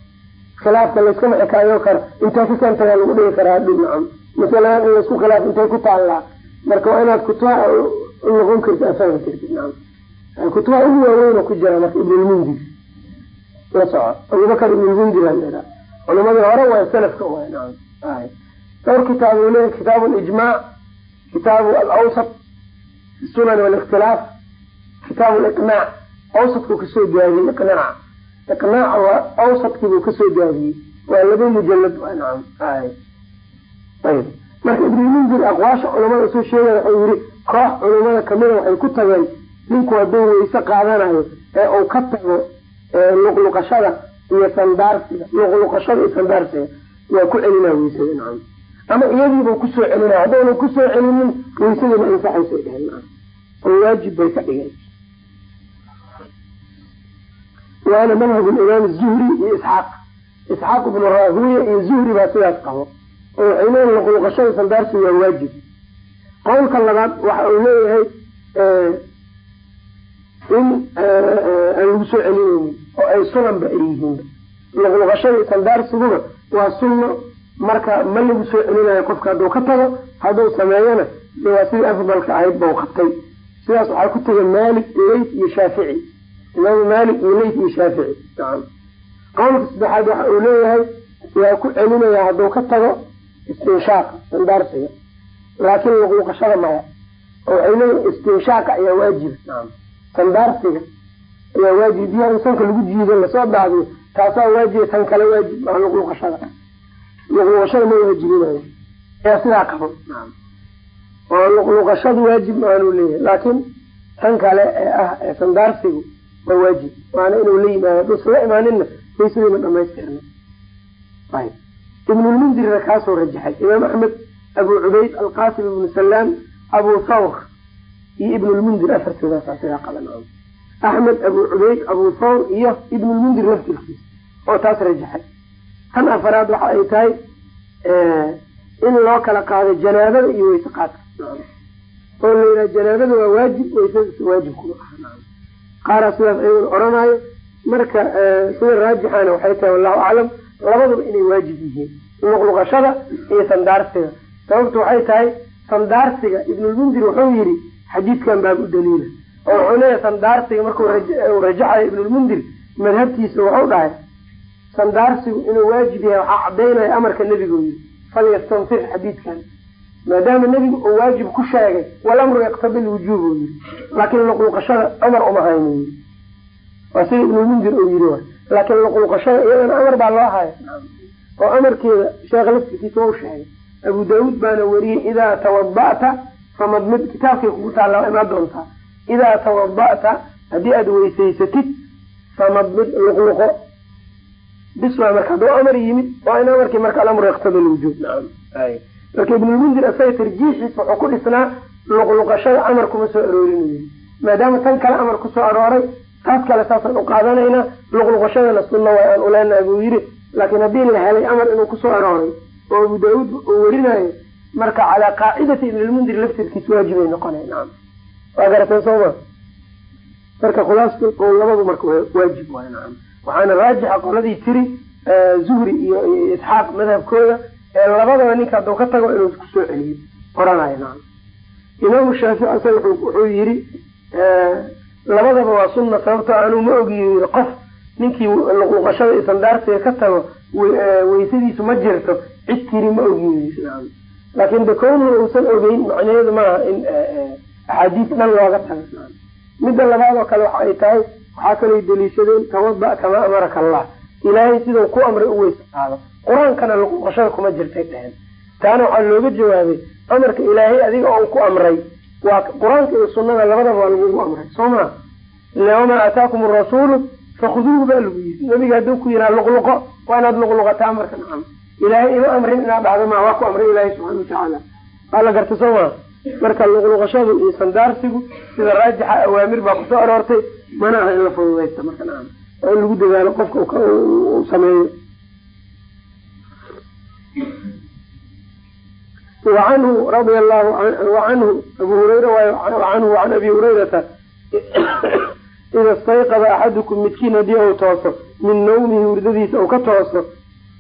khilaafka layskama xikaayo karo intee ka lagu dhigi karaa hadhow nacam masaladan in laysku khilaaf intay ku taallaa marka waa inaad kutubaha noqon karti afahmi kartid nacam kutubaha ugu waaweyn ku jira marka ibnulmundir la soco abubakar ibnulmundir aa culamadii hore waa salafka dhowr kitaab leeyahy kitaabu lijmaac kitaabu alawsat sunan walikhtilaaf kitaabu liqnaac awsadkuu ka soo gaabiyey iqnaac iqnaaca waa awsadkiibuu ka soo gaabiyey waa laba mujalad ayb. Marka ibnulmundir aqwaasha culamada soo sheegaya wuxuu yihi koox culamada kamida waxay ku tageen ninku hadduu weyse qaadanayo ee uu ka tago luqluqashada iyo sandaarsiga luqluqashada iyo sandaarsiga waa ku celinaa weysada nacam ama iyadiibuu ku soo celinaya haddaynan ku soo celinin weysadina ansaxaysay dheheen nacam oo waajib bay ka dhigeen. Waana madhab imaam zuhri iyo isxaaq. Isxaaq ibnu raahuya iyo zuhri baa sidaas qabo oo waxay leeyihiin luqluqashada sandaarsiga waa waajib. Qowlka labaad waxa uu leeyahay in aan lagu soo celinaynin oo ay sunanba ay yihiin. Luqluqashada sandaarsiguna waa sunno marka ma lagu soo celinayo qofka hadduu ka tago hadduu sameeyona waa sidii afdalka ahayd bau qabtay. Sidaas waxaa ku tegay maalik leyt iyo shaafici. Imaamu maalik iyo leyt iyo shaafici. Qowlka saddexaad waxa uu leeyahay waa ku celinaya hadduu ka tago istinshaaq sandaarsiga laakiin luqluqashada maya oo waxay leeyihiin istinshaaqa ayaa waajib. Sandaarsiga ayaa waajib. Biyaha sanka lagu jiido la soo daadiyo taasaa waajiba tan kale waajib maa luqluqashada luqluqashada ma waajibinayo ayaa sidaa qabo oo luqluqashadu waajib maanuu leeyahay laakiin tan kale ee ah ee sandaarsigu waa waajib. Waana inuu la yimaado haduusan la imaaninna waysadayna dhamaystirna ibnulmundirna kaasoo rajaxay. Imaam axmed abu cubayd alqasim ibnu salaam abu thawr iyo ibnulmundir afartoodaasa sidaa qaba nacam axmed abu cubeyd abu thawr iyo ibnulmundir laftirkiisa oo taas rajaxay. Tan afaraad waxa ay tahay in loo kala qaado janaabada iyo weyse qaadka oo la yidhaha janaabada waa waajib weysadaas waajib kuma aha. Qaaraa sidaas ayaguna odhanaayo marka sida raajixana waxay tahay wallahu aclam labadaba inay waajib yihiin luqluqashada iyo sandaarsiga sababtu waxay tahay sandaarsiga ibnulmundir wuxuu yidhi xadiidkan baab u daliila oo wuxuu leeyahay sandaarsiga markuu rajaxayo ibnulmundir madhabtiisa wuxuu dhahay sandaarsigu inuu waajib yahay waxaa cadaynaya amarka nebigu yidhi falyastanfir xadiidkan. Maadaama nebigu uu waajib ku sheegay walamru yaqtabi lwujuub uu yidhi laakiin luqluqashada amar uma haynu yidhi waa sida ibnulmundir uu yidhi laakiin luqluqashada iyadana amar baa loo haya oo amarkeeda sheekha laftirkiisa waa u sheegay abu daawuud baana weriyey idaa tawada'ta famadmid kitaabkay kugu taalla imaa doontaa. Idaa tawada'ta haddii aada weysaysatid famadmid luqluqo. Bis waa marka hadduu amar yimid waa in amarkii marka alamru yaqtadi lwujuub nacam marka ibnulmundir asaga tarjiixiisa wuxuu ku dhisnaa luqluqashada amar kuma soo aroorin. Maadaama tan kale amar ku soo arooray taas kale saasaan u qaadanaynaa luqluqashadana sunna way aan uleenaha buu yidhi. Laakiin haddii la helay amar inuu ku soo arooray oo abu daawuud uu werinayo marka calaa qaacidati ibnulmundir laftirkiis waajibay noqonay nacam waa garateen sooma marka khulaasku labadu marka waajib waay nacam waxaana raajixa qoladii tiri zuhri iyo isxaaq madhabkooda ee labadaba ninka hadduu ka tago inuu ku soo celiyo. Oranayo nacam imaamu shaafici asaga wuxuu yidhi labadaba waa sunna sababtoo anuu ma ogiyo qof ninkii luqluqashada iyo ka tago weysadiisu ma jirto cid tiri ma nacam laakin de kownuhu uusan ogeyn macnaheedu maaha in axaadiis dhan looga tago midda labaad oo kale waxa ay tahay waxaa kalay daliishadeen tawada kamaa amaraka allah ilaahay sidau ku amray u weysa qaado qur'aankana luqluqashada kuma jirtay dheheen taana waxaa looga jawaabay amarka ilaahay adiga oo ku amray waa qur'aanka iyo sunada labadaba waa lagugu amray soo maa ila wamaa aataakum arasuulu fakhuduuhu baa lagu yiri nabiga hadduu ku yiraa luqluqo waa inaad luqluqataa marka nacam. Ilaahay ima amrin inaad dhacdo maa waa ku amray ilaahay subxana watacaala waa la garta soo maa marka luqluqashadu iyo sandaarsigu sida raajixa awaamir baa ku soo aroortay mana aha in la fududaysta marka nacam. Oo in lagu dadaalo qofka uu sameeyo wacanhu radia allahu wacanhu abu hurayra wacanhu wacan abi hurayrata ida istayqada axadukum midkiin haddii uu tooso min nawmihi hurdadiisa uu ka tooso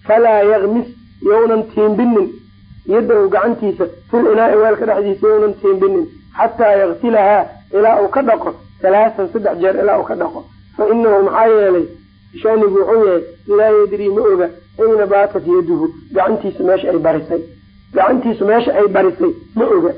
falaa yakmis yownan tiimbinin yadahu gacantiisa fil inaai weelka dhexdiisa yownan tiimbinin xataa yaksilahaa ilaa uu ka dhaqo halaasan saddex jeer ilaa uu ka dhaqo fa inahu maxaa yeelay shanigu wuxuu yahay laa yadrii ma oga ayna baatat yaduhu gacantiisu meesha ay barisay gacantiisu meesha ay barisay ma oga.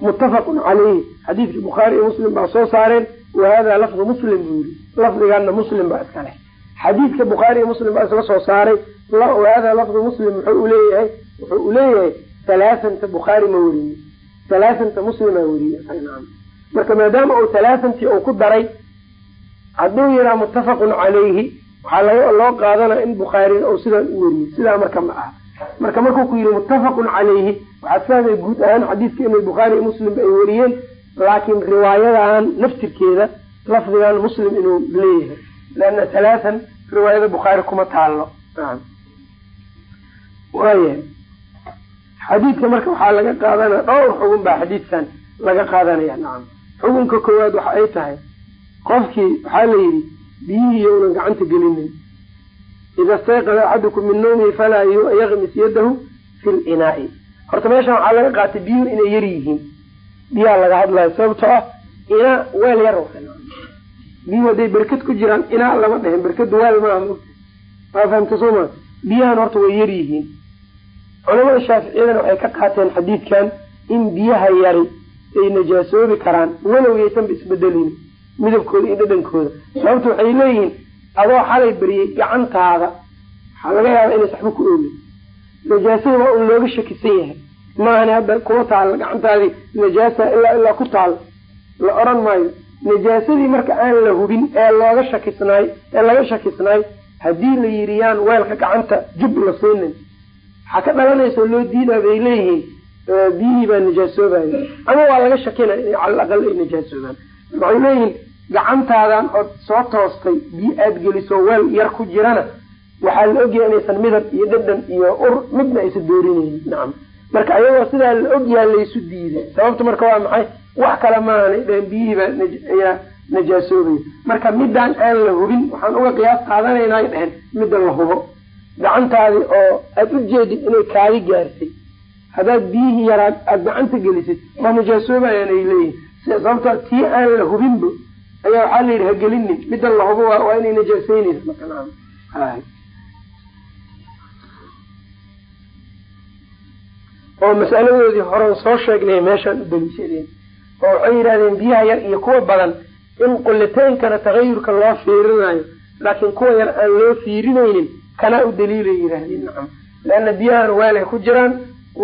Muttafaqun calayhi. Xadiidkii bukhaari iyo muslim baa soo saareen wa hada lafdu muslim buu yiri lafdigaana muslim baa iska leh. Xadiidka bukhaari iyo muslim baa isla soo saaray wahada lafdu muslim muxuu uleeyahay wuxuu uleeyahay halaasanta bukhaari ma weriye halaasanta muslima weriye marka maadaama uu halaasantii uu ku daray hadduu yiraa muttafaqun calayhi waxaa loo qaadanaya in bukhaarina uu sidaa u weriyey sidaa marka ma aha marka markuu ku yidhi muttafaqun calayhi waxaad fahmay guud ahaan xadiidka inay bukhaari iyo muslim ay weriyeen laakiin riwaayadan naftirkeeda lafdigan muslim inuu leeyahay. Leanna halaatan riwaayada bukhaari kuma taalo waayahay xadiidka marka waxaa laga qaadanaya dhowr xugun baa xadiidkan laga qaadanaya. Nacam xukunka koowaad waxa ay tahay qofkii waxaa la yidhi biyihii yownan gacanta gelinin ida stayqada axadukum min nawmihi falaa yakmis yadahu fi linaai horta meeshan waxaa laga qaatay biyuhu inay yar yihiin. Biyaha laga hadlayo sababtoo ah inaa weel yar biyuhu hadday berkad ku jiraan inaa lama dhehen berkadu weel maaha waa fahamta soo maa biyahan horta way yar yihiin. Culamada shaaficiyadana waxay ka qaateen xadiidkan in biyaha yari ay najaasoobi karaan walow yaysanba isbedelin midabkooda iyo dhadhankooda. Sababta waxay leeyihiin adoo xalay beriyey gacantaada waxaa laga yaaba inay saxbo ku oogin. Najaasada waa un looga shakisan yahay. Maahani hadda kuma taal gacantaadii najaasa ilaa ilaa ku taal. La oran maayo. Najaasadii marka aan la hubin ee looga shakisnaay ee laga shakisnaay haddii la yidhi yaan weelka gacanta jub la siinin. Waxaa ka dhalanaysa oo loo diidaa bay leeyihiin. Biyihii baa najaasoobaya ama waa laga shakinaya inay cala aqal ay najaasoobaan waxay leeyihiin gacantaadan ood soo toostay biyo aada geliso weel yar ku jirana waxaa la ogyahay inaysan midab iyo dhadhan iyo ur midna aysan doorinaynin. Nacam marka ayagoo sidaa la ogyaha laysu diiday. Sababta marka waa maxay? Wax kale maahanay dhehen biyihiibaa ayaa najaasoobaya marka midaan aan la hubin waxaan uga qiyaas qaadanaynaa dhehen midda la hubo. Gacantaadi oo aada u jeedid inay kaadi gaartay. Haddaad biyihii yaraad aada gacanta gelisid waa najaasoobayaan ay leeyihiin sababto tii aan la hubinba ayaa waxaa la yidhi hagelinin middan la hubo waa inay najaaseynaysa marka oo masaladoodii horen soo sheegnay meeshaan u daliishadeen oo waxay yidhahdeen biyaha yar iyo kuwa badan in qulliteynkana tagayurka loo fiirinayo laakiin kuwa yar aan loo fiirinaynin kanaa u daliilay yidhaahdeen. Nacam. Leanna biyahan weel ay ku jiraan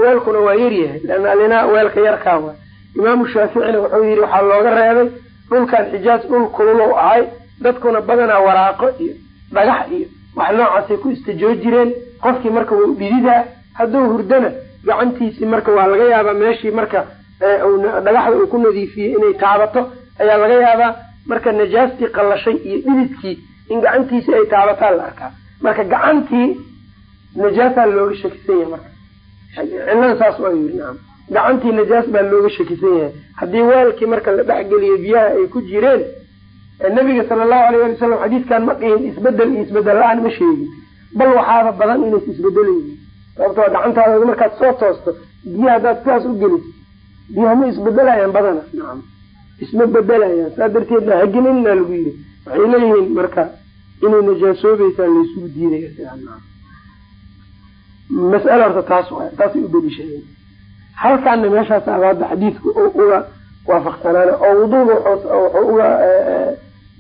weelkuna waa yaryahay leanna alinaa weelka yarkaa waa. Imaamu shaaficina wuxuu yidhi waxaa looga reebay dhulkan xijaaj dhul kululow ahay dadkuna badanaa waraaqo iyo dhagax iyo wax noocaasay ku istijoo jireen. Qofkii marka wau dhididaa hadduu hurdana gacantiisii marka waa laga yaabaa meeshii marka dhagaxda uu ku nadiifiyey inay taabato ayaa laga yaabaa. Marka najaastii qallashay iyo dhididkii in gacantiisii ay taabataa la arkaa. Marka gacantii najaasaa looga shakisan yahay marka cilada saas waa yiri nacam gacantii najaas baa looga shakisan yahay. Haddii weelkii marka la dhexgeliyo biyaha ay ku jireen nabiga sala allahu alayh ali wasalam xadiidkan ma dhihin isbeddel iyo isbeddel la'aan ma sheegin. Bal waxaaba badan inays isbedelaynin sababtoo gacantaada markaad soo toosto biyaha haddaad sidaas u geliso biyaha ma isbedelayaan badana nacam isma bedelayaan saa darteedna hagelinna lagu yiri waxay leeyihiin marka inay najaasoobeysaan laysugu diidaya. Sidaa mas'ala horta taas waay taasay u daliishadeen halkaana meeshaas abaada xadiidka uga waafaqsanaana oo wuduuda wuxuu uga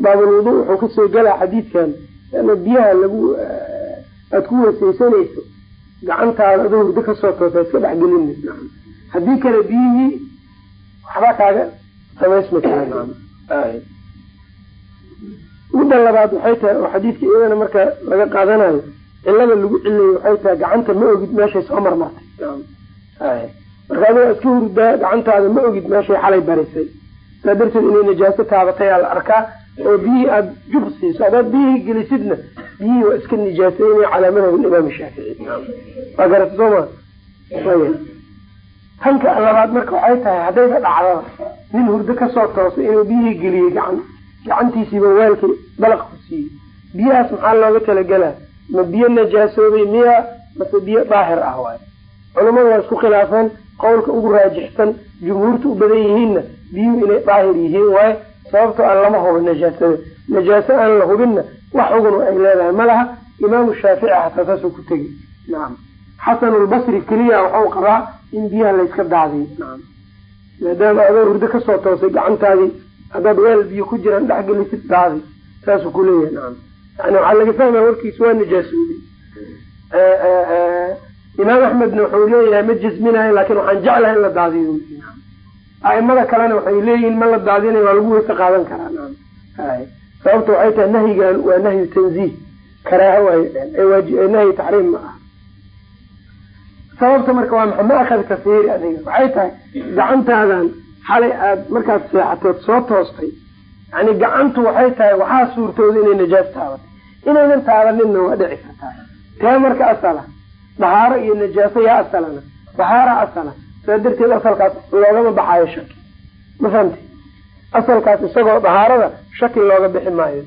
baabulwudu wuxuu ka soo gelaa xadiidkan ana biyaha lagu aada ku weesaysanayso gacantaada adoo hurdo ka soo toosa iska dhexgelin haddii kale biyihii waxba kaaga samaysma midda labaad waxay tahay oo xadiidka iyadana marka laga qaadanayo cilada lagu cilayo waxay tahay gacanta ma ogid meeshay soo marmartay marka adiga iska hurdaa gacantaada ma ogid meeshay xalay barisay. Saa darteed inay najaaso taabatay aa la arkaa oo biyihii aada jub siiso haddaad biyihii gelisidna biyihii waa iska nijaasaynaya calaa madhab imaam shaafici. Waa garata soo ma? Tanka labaad marka waxay tahay haddayba dhacdaba nin hurdo ka soo toosay inuu biyihii geliyey gacan gacantiisiiba weelkii dalaq ku siiyey. Biyahaas maxaa looga talagelaa ma biyo najaasoobay miya mase biyo daahir ah waay culamadu waa isku khilaafeen qowlka ugu raajixsan jumhuurta u badan yihiinna biyuhu inay daahir yihiin waaye sababtoo aan lama hubo najaasada. Najaaso aan la hubinna wax ugun ay leedahay. Ma laha imaamu shaafici xataa saasuu ku tegey. Nacam xasanulbasri keliya waxau qabaa in biyaha layska daadiyo. Nacam maadaama adoo hurdo ka soo toosay gacantaadii haddaad weel biyo ku jiraan dhexgelisid daadi. Saasuu kuleeyahay nacam yani waxaa laga fahmaya warkiis waa najaasoobay imaam axmedna wuxuu leeyahay ma jisminayo laakin waxaan jeclahay in la daadiyo. Aimada kalena waxay leeyihiin ma la daadinayo waa lagu weysa qaadan karaa. Sababta waxay tahay nahyigan waa nahyu tanziih. Karaaha waay nahyi taxriim ma ah sababta marka waa maa ma akadka fiiri adiga. Waxay tahay gacantaadan xalay aad markaad seexatood soo toostay yani gacantu waxay tahay waxaa suurtooda inay najaas taabatay inaynan taabaninna waa dhici kartaa. Tee marka asala dahaaro iyo najaaso yaa asalana. Dahaara asala saa darteed asalkaas loogama baxaayo shaki. Ma fahamti? Asalkaas isagoo dahaarada shaki looga bixi maayo.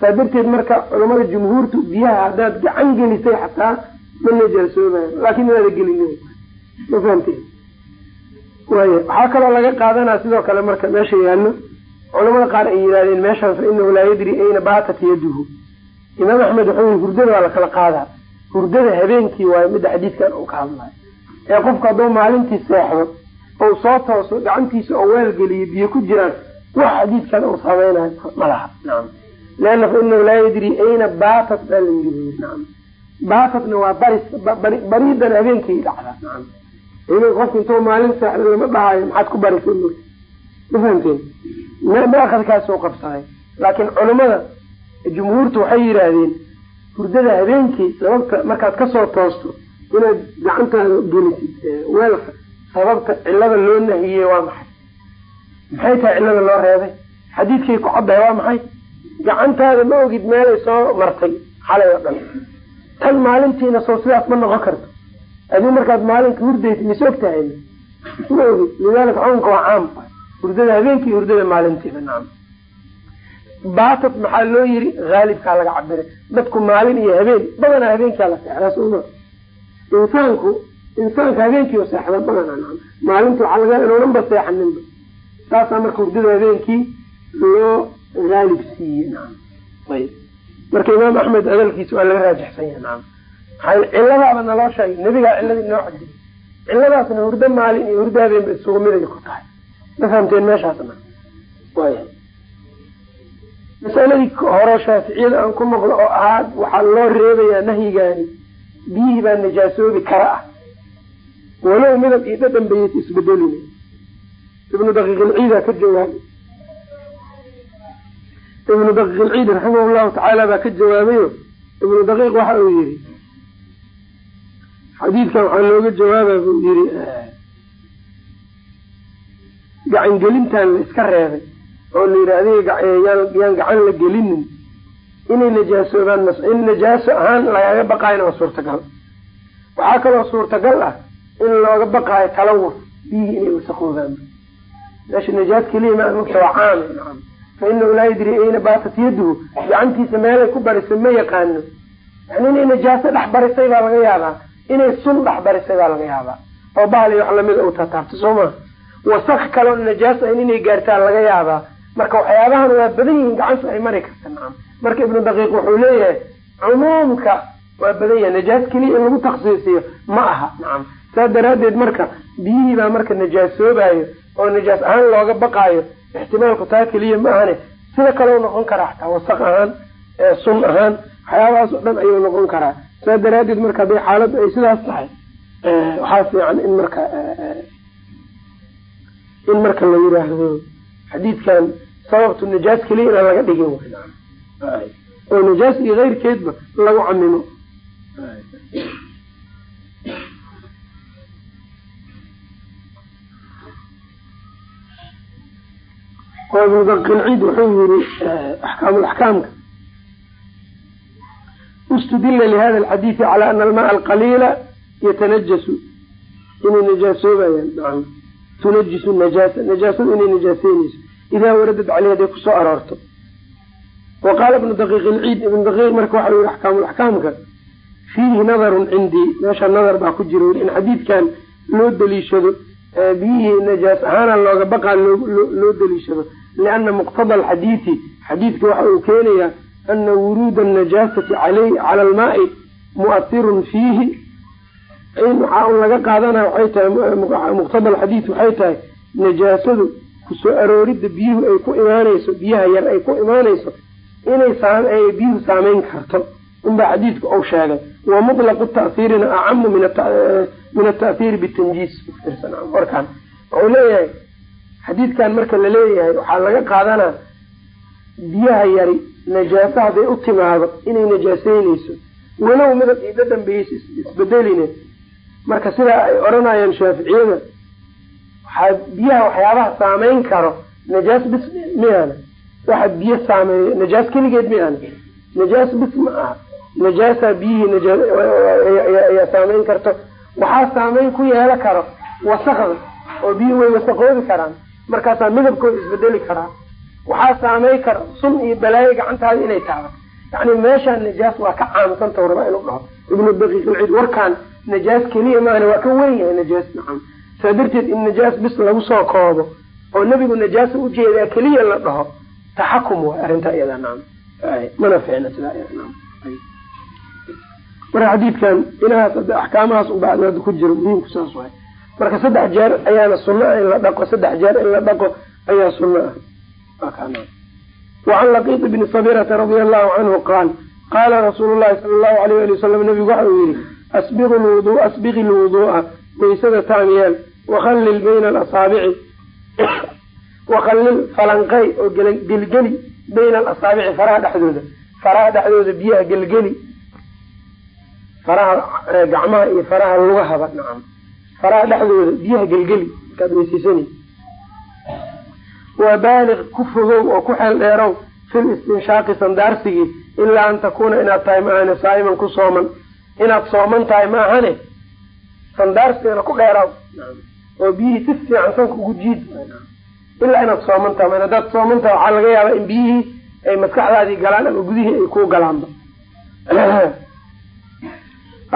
Saa darteed marka culamada jumhuurtu biyaha haddaad gacan gelisay xataa ma najaasoobayo. Laakin inaada gelin ma fahamti? Waaya waxaa kaloo laga qaadanaa sidoo kale marka meesha yaallo. Culamada qaar ay yidhahdeen meeshaan fa inahu laa yadri ayna baatat yaduhu. Imaam axmed wuxuu yii hurdada waa lakala qaadaa hurdada habeenkii waayo midda xadiidkan uu ka hadlayo ee qofku hadduu maalintii seexdo ou soo tooso gacantiisa oo weel geliyo biyo ku jiraan wax xadiidkan uu samaynayo malaha nacam leanna fa laa yadri ayna baatat baa la yiri nacam baatatna waa baris bariidan habeenkii dhacdaa nacam in qofku intuu maalin seexdo lama dhahayo maxaad ku barisay ma fahamteen? Maakadkaasoo qabsaday. Laakiin culimada jumhuurtu waxay yidhaahdeen hurdada habeenkii sababta markaad ka soo toosto inaad gacantaada gelisid weelka sababta cilada loo nahiyey waa maxay? Maxay tahay cilada loo reebay? Xadiidkay ku caddahay waa maxay? Gacantaada ma ogid meelay soo martay xalay oo dhan. Tan maalintiina soo sidaas ma noqon karto. Adii markaad maalinka hurdaysa mise ogtahay ma ogid. Lidaalika xukunka waa caam. Hurdada habeenkii hurdada maalintiiba nacam baatad maxaa loo yiri? Haalibkaa laga cabiray dadku maalin iyo habeen badanaa habeenkaa la seexdaa soma insaanku insaanka habeenkii seexda badanaa maalinta waxaa laga inuunan ba seexaninba saasaa marka hurdada habeenkii loo haalib siiyey ayb marka imaam axmed hadalkiisa waa laga raajixsan yahay nacam. Maxaa ciladaaba naloo sheegay. Nebigaa ciladii noo cadiyay ciladaasna hurdo maalin iyo hurdo habeenba isugu miday ku tahay. Ma fahamteen meeshaasna masaladii horo shaaficiyada aan ku noqdo oo ahaa waxaa loo reebayaa nahyigaani. Biyihii baa najaasoobi kara ah. Walow midab iyo dhadhan bayt isbedelina ibnu daqiiqilciida ka jawaabay. Ibnu daqiiqilciid raximah llahu tacaala baa ka jawaabayo. Ibnu daqiiq waxa uu yihi xadiidkan waxaa looga jawaaba buu yihi gacangelintan la iska reebay oo la yidhi adiga yaan gacan la gelinin. Inay najaasoobaan in najaaso ahaan lagaga baqaayona waa suurtagal. Waxaa kaloo suurtagal ah in looga baqaayo talawur biyihii inay wasaqoobaan meesha najaas keliya ma mugta waa nacam fa inahu laa yadri ayna baatat yaduhu gacantiisa meelay ku barisay ma yaqaano. Yani inay najaaso dhex barisay baa laga yaabaa. Inay sun dhex barisay baa laga yaabaa. Oo bahali wax lamida u tataabta soo maa wasak kaleo najaas ahin inay gaartaa laga yaabaa marka waxyaabahan waa badan yihiin gacantu ay mari karta nacam marka ibnu daqiiq wuxuu leeyahay cumuumka waa badan yahay najaas keliya in lagu taksiisiyo ma aha. Nacam saas daraaddeed marka biyihii baa marka najaasoobayo oo najaas ahaan looga baqaayo ixtimaalku taa keliya ma ahane sida kaleu noqon karaa xataa wasaq ahaan sun ahaan waxyaabahaas oo dhan ayuu noqon karaa. Saas daraaddeed marka hadday xaaladdu ay sidaas tahay waxaa fiican in marka in marka la yiraahdo xadiidkan sababtu najaas keliya inaan laga dhigin oo najaas iyo keyrkeedba lagu camimo oo ibnu daqiilciid wuxuu yiri axkaamulaxkaamka istudila lihada alxadiidi cala ana almaa alqaliila yatanajasu. Inay najaasoobayaan. Tunajisu najaasa. Najaasadu inay najaaseynayso idaa waradad caleyh haday ku soo aroorto wa qaala ibnu daqiiq ilciid ibnu daqiiq marka waxa yihi axkaamulaxkaamka fiihi nadarun cindii meesha nadar baa ku jira in xadiidkan loo daliishado biyihii najaas ahaana looga baqaa loo daliishado liana muqtada alxadiidi xadiidka waxa uu keenayaa ana wuruuda anajaasati aley cala almaai muathirun fiihi. Waxaa un laga qaadanaya waxay tahay muqtada alxadiid waxay tahay najaasadu ku soo arooridda biyuhu ay ku imaanayso biyaha yar ay ku imaanayso inay biyuhu saameyn karto. Unbaa xadiidku ou sheegay. Wa mutlaqu ta'hiirina acamu min ata'hiiri bitanjiis. Warkaan wuxuu leeyahay xadiidkan marka la leeyahay waxaa laga qaadanaa biyaha yari najaaso hadday u timaado inay najaaseynayso walow midab dhadhan bay isbedeline marka sidaa ay odhanayaan shaaficiyada biyaha waxyaabaha saameyn karo najaas bis miyaana waxa biyo saameeyo najaas keligeed miyaana najaas bis ma aha. Najaasa biyihii ayaa saameyn karto. Waxaa saameyn ku yeelo karo wasakda oo biyuhu way wasaqoobi karaan. Markaasaa midabkooda isbedeli karaa. Waxaa saameyn kara sun iyo balaayo gacantaada inay taaba yani meeshaan najaas waa ka caamsanta rabaa inuu dhaho. Ibnu daqiiqilciid warkaan najaas keliya maana waa ka wen yahay najaas nacam saa darteed in najaas bis lagu soo koobo oo nebigu najaasa u jeedaa keliya la dhaho taxakum waay arrintaa iyada mana fiicna sidaa marka xadiidkan inahaas hadda axkaamahaas unbaa hadda ku jiro muhiimku saas waay. Marka saddex jeer ayaana sunno ah in la dhaqo saddex jeer in la dhaqo ayaa sunno ah. Wacan laqiit bni sabirata radia allahu canhu qaal qaala rasuulu llahi sala allahu alayh ali wasalam nabigu waxa uu yihi asbiqu lwudu asbiqi lwuduu'a waysada taamiyeel wakhallil bayna alasaabici wakhallil falanqay oo gelgeli bayna alasaabici faraha dhexdooda faraha dhexdooda biyaha gelgeli faraha gacmaha iyo faraha lugahaba nacam faraha dhexdooda biyaha gelgeli markaad weysiisanay wabaaliq ku fogow oo ku xeel dheerow fil istinshaaqi sandaarsigii ilaa an takuuna inaad tahay maahane saa'iman ku sooman inaad sooman tahay maahane sandaarsigana ku dheeraaw oo biyihii si fiican sanka ugu jiid ilaa inaad sooman tahay haddaad sooman tahay waxaa laga yaabaa in biyihii ay maskaxdaadii galaan ama gudihii ay ku galaanba. [CLEARS THROAT]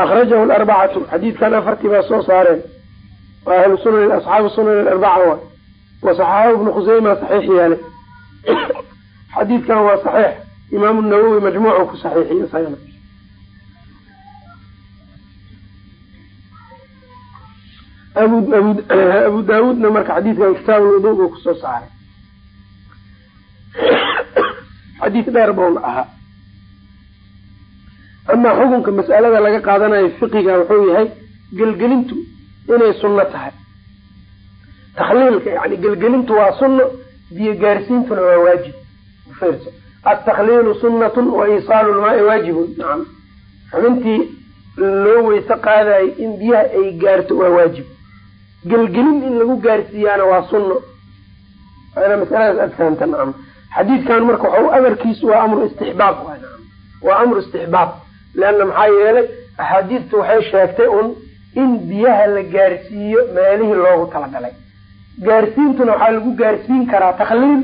Akrajahu larbacatu xadiidkan afartii baa soo saareen. Ahlu sunan asxaabu sunan arbaca waay wasaxaxahu ibnu khuseyma saxiix yeelay. [CLEARS THROAT] Xadiidkan waa saxiix. Imaamu nawowi majmuucu ku saxiixiy isagana abu [CLEARS THROAT] daawuudna marka xadiidkan kitaab lwudu buu ku soo saaray. [CLEARS THROAT] Xadiid dheer buuna ahaa. Amaa xukunka mas'alada laga qaadanayo fiqiga wuxuu yahay gelgelintu inay sunno tahay. Takhliilka yani gelgelintu waa sunno biyo gaarsiintuna waa waajib. Fiirso altakhliilu sunnatun wa isaalu lmaai waajibun. Nacam xubintii loo weyse qaadayo in biyaha ay gaarto waa waajib gelgelin in lagu gaarsiiyaana waa sunno. Waana masaladaas aad fahamta nacam. Xadiidkan marka waxau amarkiisu waa amru istixbaab waa amru istixbaab leanna maxaa yeelay axaadiistu waxay sheegtay un in biyaha la gaarsiiyo meelihii loogu talagalay. Gaarsiintuna waxaa lagu gaarsiin karaa takhliil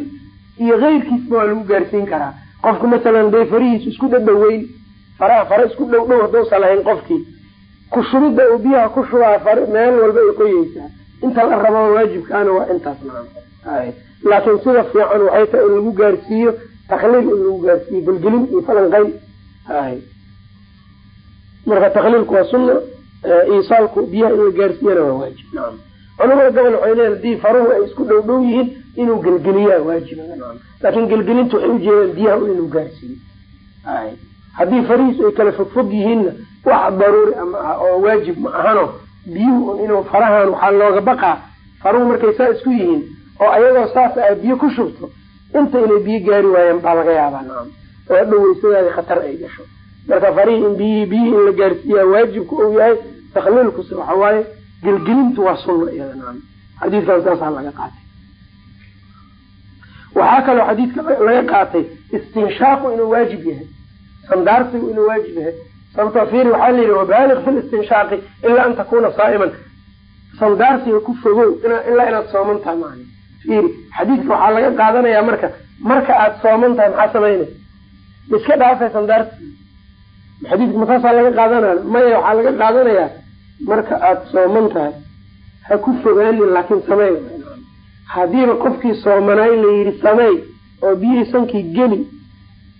iyo keyrkiisba waa lagu gaarsiin karaa. Qofku masalan day farihiisu isku dhadhoweyn faraha fare isku dhow dhow haddousan lahayn qofkii ku shubidda uu biyaha ku shubaa meel walba ay qoyeysaa inta la raba waajibkaana waa intaas maa laakiin sida fiican waxay tahay in lagu gaarsiiyo takhliil in lagu gaarsiiyo gelgelin iyo falanqayn marka takhliilku waa sunna isaalku biyaha in la gaarsiiyana waa waajib. Culamada gobol waxay leeyiin haddii faruhu ay isku dhow dhow yihiin inuu gelgeliyaa waajiba laakiin gelgelinta waxay ujeedaan biyaha inuu gaarsiiyo. Haddii farihiisu ay kala fogfog yihiinna wax daruuri ama ah oo waajib ma ahano biyuhu inuu farahan waxaa looga baqaa faruhu markay saa isku yihiin oo ayagoo saas a biyo ku shubto inta inay biyo gaari waayaan baa laga yaabaa. Nacam oo dhoweysadaadi khatar ay gasho. Marka farihii in biyihii biyihii in la gaarsiiyaa waajibka uu yahay takhliilkuse waxa waaye gelgelintu waa sunna iyada nacam xadiidkan saasaa laga qaatay. Waxaa kaloo xadiidka laga qaatay istinshaaqu inuu waajib yahay sandaarsigu inuu waajib yahay sababtoo fiiri waxaa layidhi wabaaliq fi listinshaaqi ilaa an takuuna saa'iman. Sandaarsiga ku fogow ilaa inaad sooman tahay maa fiiri xadiidka waxaa laga qaadanayaa marka marka aad sooman tahay maxaa samaynay iska dhaafay sandaarsiga xadiidka makaasaa laga qaadanaya maya waxaa laga qaadanayaa marka aad sooman tahay ha ku fogaanin laakiin samey haddiiba qofkii soomanaay la yidhi samey oo biyihii sankii geli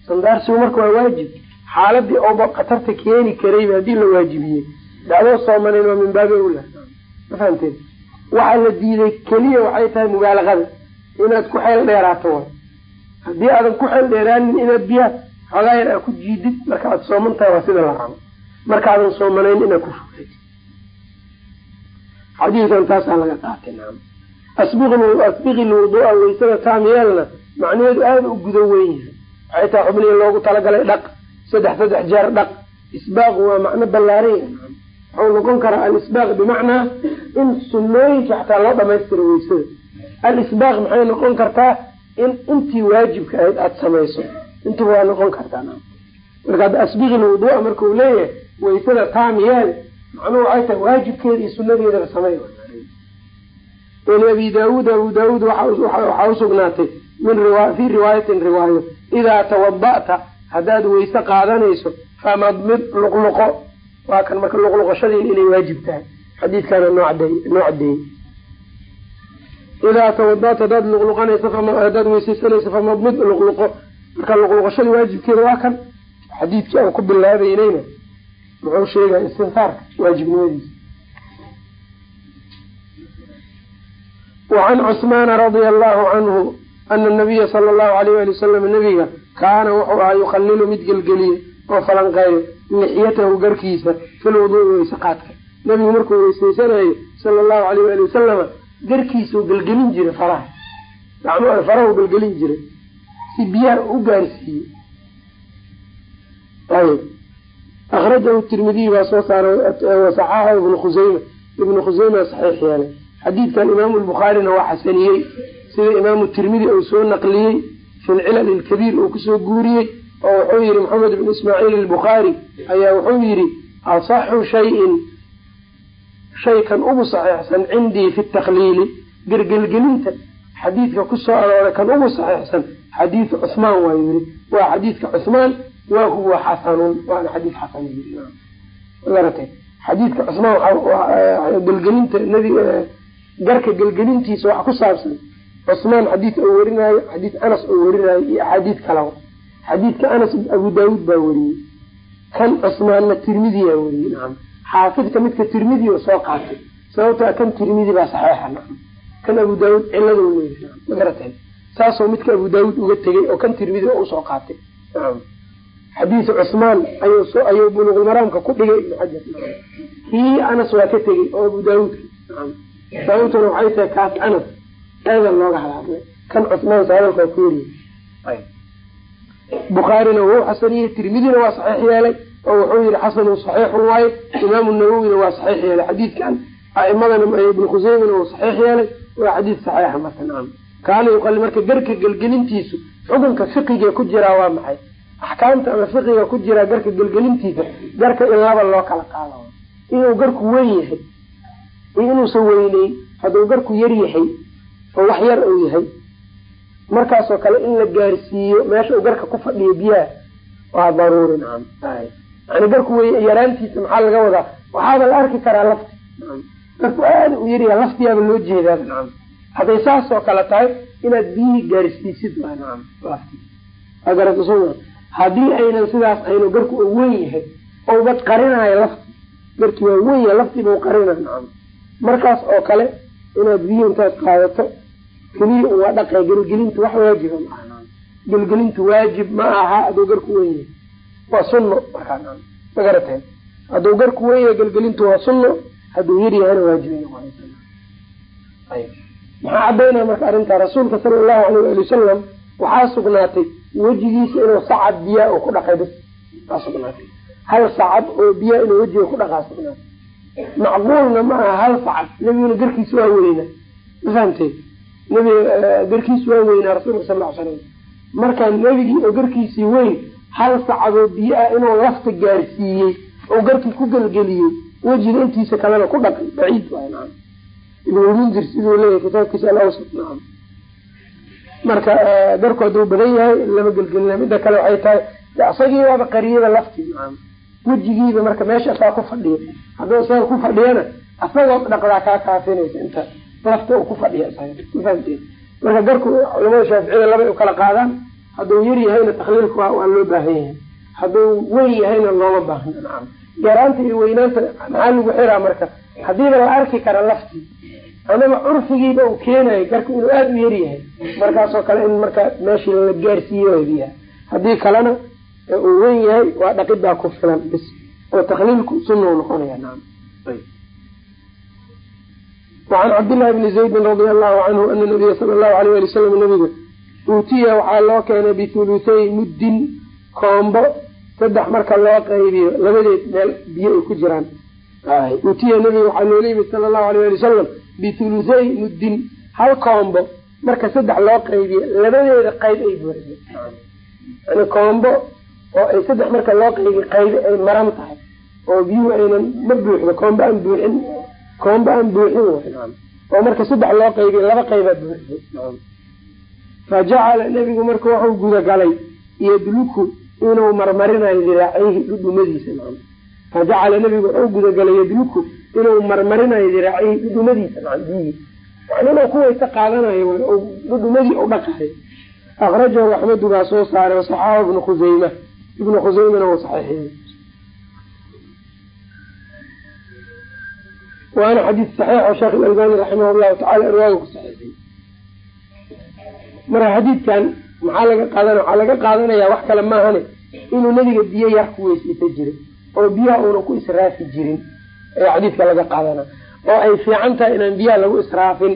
sandaarsigu marka waa waajib xaaladii ooba khatarta keeni karayba haddii la waajibiyey. Dacdoo soomanayn waa min baabi ula ma fahamteen waxaa la diiday keliya waxay tahay mubaalaqada. Inaad ku xeel dheeraato way. Haddii aadan ku xeel dheeraanin inaad biyaha xoogaa yar aa ku jiidid marka aad sooman tahay waa sida la rabo. Markaadan soomanayn inaad ku fogtay xadiidkan taasaa laga qaatay naam. Asbiqi lwudua waysada taam macnaheedu aada u gudo weyn yahay. Waxay tahay xubnihii loogu talagalay dhaq saddex saddex jeer dhaq. Isbaaqu waa macno ballaaran yahay wuxuu noqon karaa alisbaaq bimacnaa in sunnooyinka xataa loo dhamaystiro weysada. Alisbaaq maxay noqon kartaa in intii waajibka ahayd aada samayso. Intuba waa noqon kartaa. Marka hadda asbiqi lwudua markau leeyahay waysada taam yeel macnuhu waxay tahay waajibkeeda iyo sunadeedaba samey abi daawuud abu daawuud waxaa usugnaatay min fii riwaayatin riwaayo idaa tawada'ta haddaad weyse qaadanayso famadmid luqluqo waa kan marka luqluqoshadiin inay waajib tahay. Xadiidkaana noo idaa tawada'ta haddaad luqluqanayso haddaad weysaysanayso famadmid luqluqo marka luqluqoshada waajibkeeda waa kan. Xadiidkii aan ku bilaabeyneyna muxuu sheegaya istinsaarka waajibnimadiisa. Wacan cusmaana radia allahu canhu ana nabiya sala allahu alayh ali wasalam nabiga kaana wuxuu ahaa yukhalilu mid gelgeliye oo falanqeeyo lixyatahu garkiisa fil wuduui weyse qaadka nebigu markuu weysaysanayo sala allahu alayh ali wasalama garkiisuu gelgelin jiray faraha. Gacmo farahu gelgelin jiray. Si biyaha u gaarsiiye ayb akrajahu tirmidiy baa soo saaray wasaxaaxahu ibnu khuseyma ibnu khuseyma saxiix yeelay. Xadiidkan imaamu lbukhaarina waa xasaniyey. Sida imaamu tirmidi uu soo naqliyey fi lcilal ilkabiir uu ku soo guuriyey oo wuxuu yihi maxamed ibn ismaaciil albukhaari ayaa wuxuu yihi asaxu shayin shaykan ugu saxiixsan cindii fi takliili gergelgelinta xadiidka ku soo arooray kan ugu saxiixsan xadiidu cuhmaan waa yiri waa xadiidka cuhmaan wa huwa xasanun waana xadiid xasan garatay xadiidka cuhmaan gelgelinta nbi garka gelgelintiisa waxa ku saabsan cusmaan xadiid oo werinaayo xadiid anas oo werinaayo iyo axaadiid kalaba xadiidka anas abu daawuud baa weriyey kan cusmaanna tirmidiyaa weriyey nacam xaafidka midka tirmidi oo soo qaatay. Sababtaa kan tirmidi baa saxeixa nacam kan abu daawuud cilado leeyahy ma garatay saasoo midka abu daawuud uga tegey oo kan tirmidi oo u soo qaatay nacam xadiisu cusmaan ayuu ayuu buluqulmaraamka ku dhigay ibnu xajar kii anas waa ka tegey oo abu daawuudka nacam sababtuna waxay tahay kaas anas aadan looga hadlay kan cusmaan hadalkaa ku yeriyey bukhaarina wuu xasaniyey tirmidina waa saxiix yeelay oo wuxuu yihi xasanu saxiixun waaye imaamu nawowina waa saxiix yeelay. Xadiidkan aimadana ibnu khuseymina uu saxiix yeelay waa xadiid saxiixa marka nacam kaana yuqali marka garka gelgelintiisu xukunka fiqiga ku jiraa waa maxay? Axkaamta ama fiqiga ku jiraa garka gelgelintiisa garka in laba loo kala qaado. Inuu garku weyn yahay iyo inuusan weyneyn hadduu garku yar yahay oo wax yar uu yahay. Markaasoo kale in la gaarsiiyo meesha uu garka ku fadhiyo biyaha waa daruuri nacam yani garku wey yaraantiisa maxaa laga wadaa? Waxaaba la arki karaa lafti garku aada u yaryaha laftiyaaba loo jeedaa nacam hadday saasoo kale tahay inaad biyihii gaarsiisid waa nacam lafti. Agarata haddii aynan sidaas aynu garku u weyn yahay ouba qarinayo lafti garki waa weyn yahay laftiibau qarina nacam markaas oo kale inaad biyihi intaad qaadato keliya waa dhaqa gelgelintu wax waajiba maaha gelgelintu waajib ma aha hadduu garku yahay waa sunno ma garateen hadduu garku weyn yahay gelgelintu waa sunno hadduu yar yahana noqonaysa maxaa cadaynaya marka arrintaa rasuulka sala allahu alayh ali wasalam waxaa sugnaatay wejigiisa inuu sacad biyaa oo ku dhaqay bis aa sugnaatay. Hal sacad oo biyaa inuu wejiga ku dhaqaa sugnaatay. Macquulna ma aha hal sacad nebiguna garkiisa waa weyna ma fahamtee nebiga garkiisa waa weynaa rasuulka sal ly slam markaa nebigii oo garkiisii weyn hal sacadoo biyo ah inuu lafta gaarsiiyey oo garkii ku gelgeliyey wejiga intiisa kalena ku dhaqay baciid ibnulmundir siduu leeyahay kitaabkiisa alawsat nacam marka garku hadduu badan yahay lama gelgelina midda kale waxay tahay isagii waaba qariyada lafti nacam wejigiiba marka meesha asaa ku fadhiya. Hadduu isaga ku fadhiyana asagoo dhaqdaa kaa kaafinaysa inta lafta uu ku fadhiya. Mafahamteen marka garku culamada shaaficiyada labay u kala qaadaan hadduu yar yahayna takliilka waa loo baahan yahay. Hadduu weyn yahayna looma baahna nacam yaraanta iyo weynaanta maxaa lagu xiraa marka? Hadiiba la arki kara laftii amaba curfigiiba uu keenayo garku inuu aada u yar yahay. Markaasoo kale in marka meeshii la gaarsiiyo biyaha haddii kalena uu weyn yahay waa dhaqidaa ku filan bis oo takliilku sunna noqonaya nacam wacan cabdillahi bni zaydin radia allahu canhu ana nabiya sala allahu alayh ali wasalam nabiga uutiya waxaa loo keenay bithuluthay muddin koombo saddex marka loo qaybiyo labadeed meel biyo ay ku jiraan uutiya nabiga waxaa loola yimid sala allahu alayh ali wasalam bithuluthay muddin hal koombo marka saddex loo qaybiyo labadeeda qayb ay buuxdo yani koombo oo ay saddex marka loo qaybiyo qayb ay maran tahay oo biyuhu aynan ma buuxdo koombo aan buuxin koombo aan buuxin oo marka saddex loo qaybiyo laba qaybaa buuxdo fa jacala nebigu marka wuxuu gudagalay yadluku inuu marmarinayo diraacayhi dhudhumadiisa. Fa jacala nebigu wuxuu gudagalay yadluku inuu marmarinayo diraacayhi dhudhumadiisa. Biyihii yani inuu kuwaysa qaadanayo dhudhumadii u dhaqayo akrajahu axmedu baa soo saaray wasaxaahu ibnu khuseyma ibnu khuseymana wuu saxiixiyey waana xadiid saxiix oo sheekh ilalbani raximah llahu tacala irwaaga ku saxiixiyey marka xadiidkan maxaa laga qaadana waxaa laga qaadanaya wax kale maahane inuu nebiga biyo yar ku weysaysa jiray oo biyaha uunan ku israafi jirin ayaa xadiidka laga qaadana oo ay fiican tahay inaan biyaha lagu israafin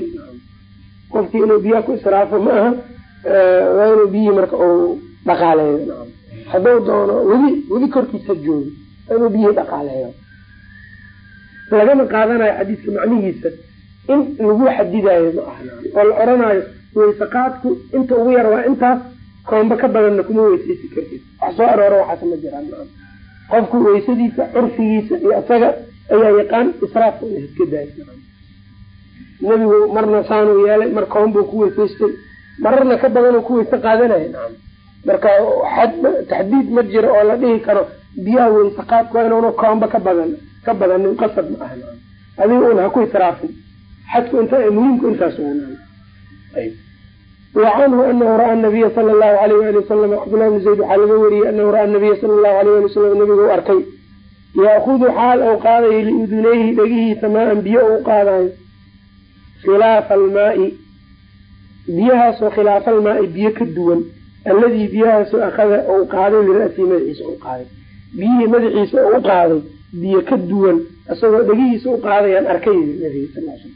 qofkii inuu biyaha ku israafo ma aha waa inuu biyihii marka uu dhaqaaleeyo hadduu doono webi webi korkiisa joogo inuu biyihii dhaqaaleeyo lagama qaadanayo xadiidka macnihiisa. In lagu xadidayo ma aha. Oo la oranayo weyse qaadku inta ugu yar waa intaas koomba ka badanna kuma weyseysi kartid. Wax soo aroora waxaas ma jiraan. Qofku weysadiisa curfigiisa iyo isaga ayaa yaqaan israafka ina iska daay nebigu marna saanuu yeelay mar koombuu ku weysaystay mararna ka badanuu ku weyse qaadanaya marka taxdiid ma jiro oo la dhihi karo biyaha weyse qaadku waa inuuna koomba ka badan ka badanin qasab ma aha adiga un ha ku israafin xadku inta muhiimku intaas wacanhu anahu ra'a nabiya sala allahu alayh wali wasalam cabdullahi bni zayd waxaa laga wariyey anahu ra'a nabiya sala allahu alayh ali wasalam nabiga u arkay. Yaakudu xaal ou qaadayo liuduneyhi dhegihiisa maa-an biyo u qaadayo. Khilaafa almaai biyahaasoo khilaafa almaai biyo ka duwan. Alladii biyahaasoo akhada ou qaaday lira'sihi madaxiisa u qaaday. Biyihii madaxiisa oo u qaaday biyo ka duwan isagoo dhegihiisa u qaadayaan arkay nabiga sal l slam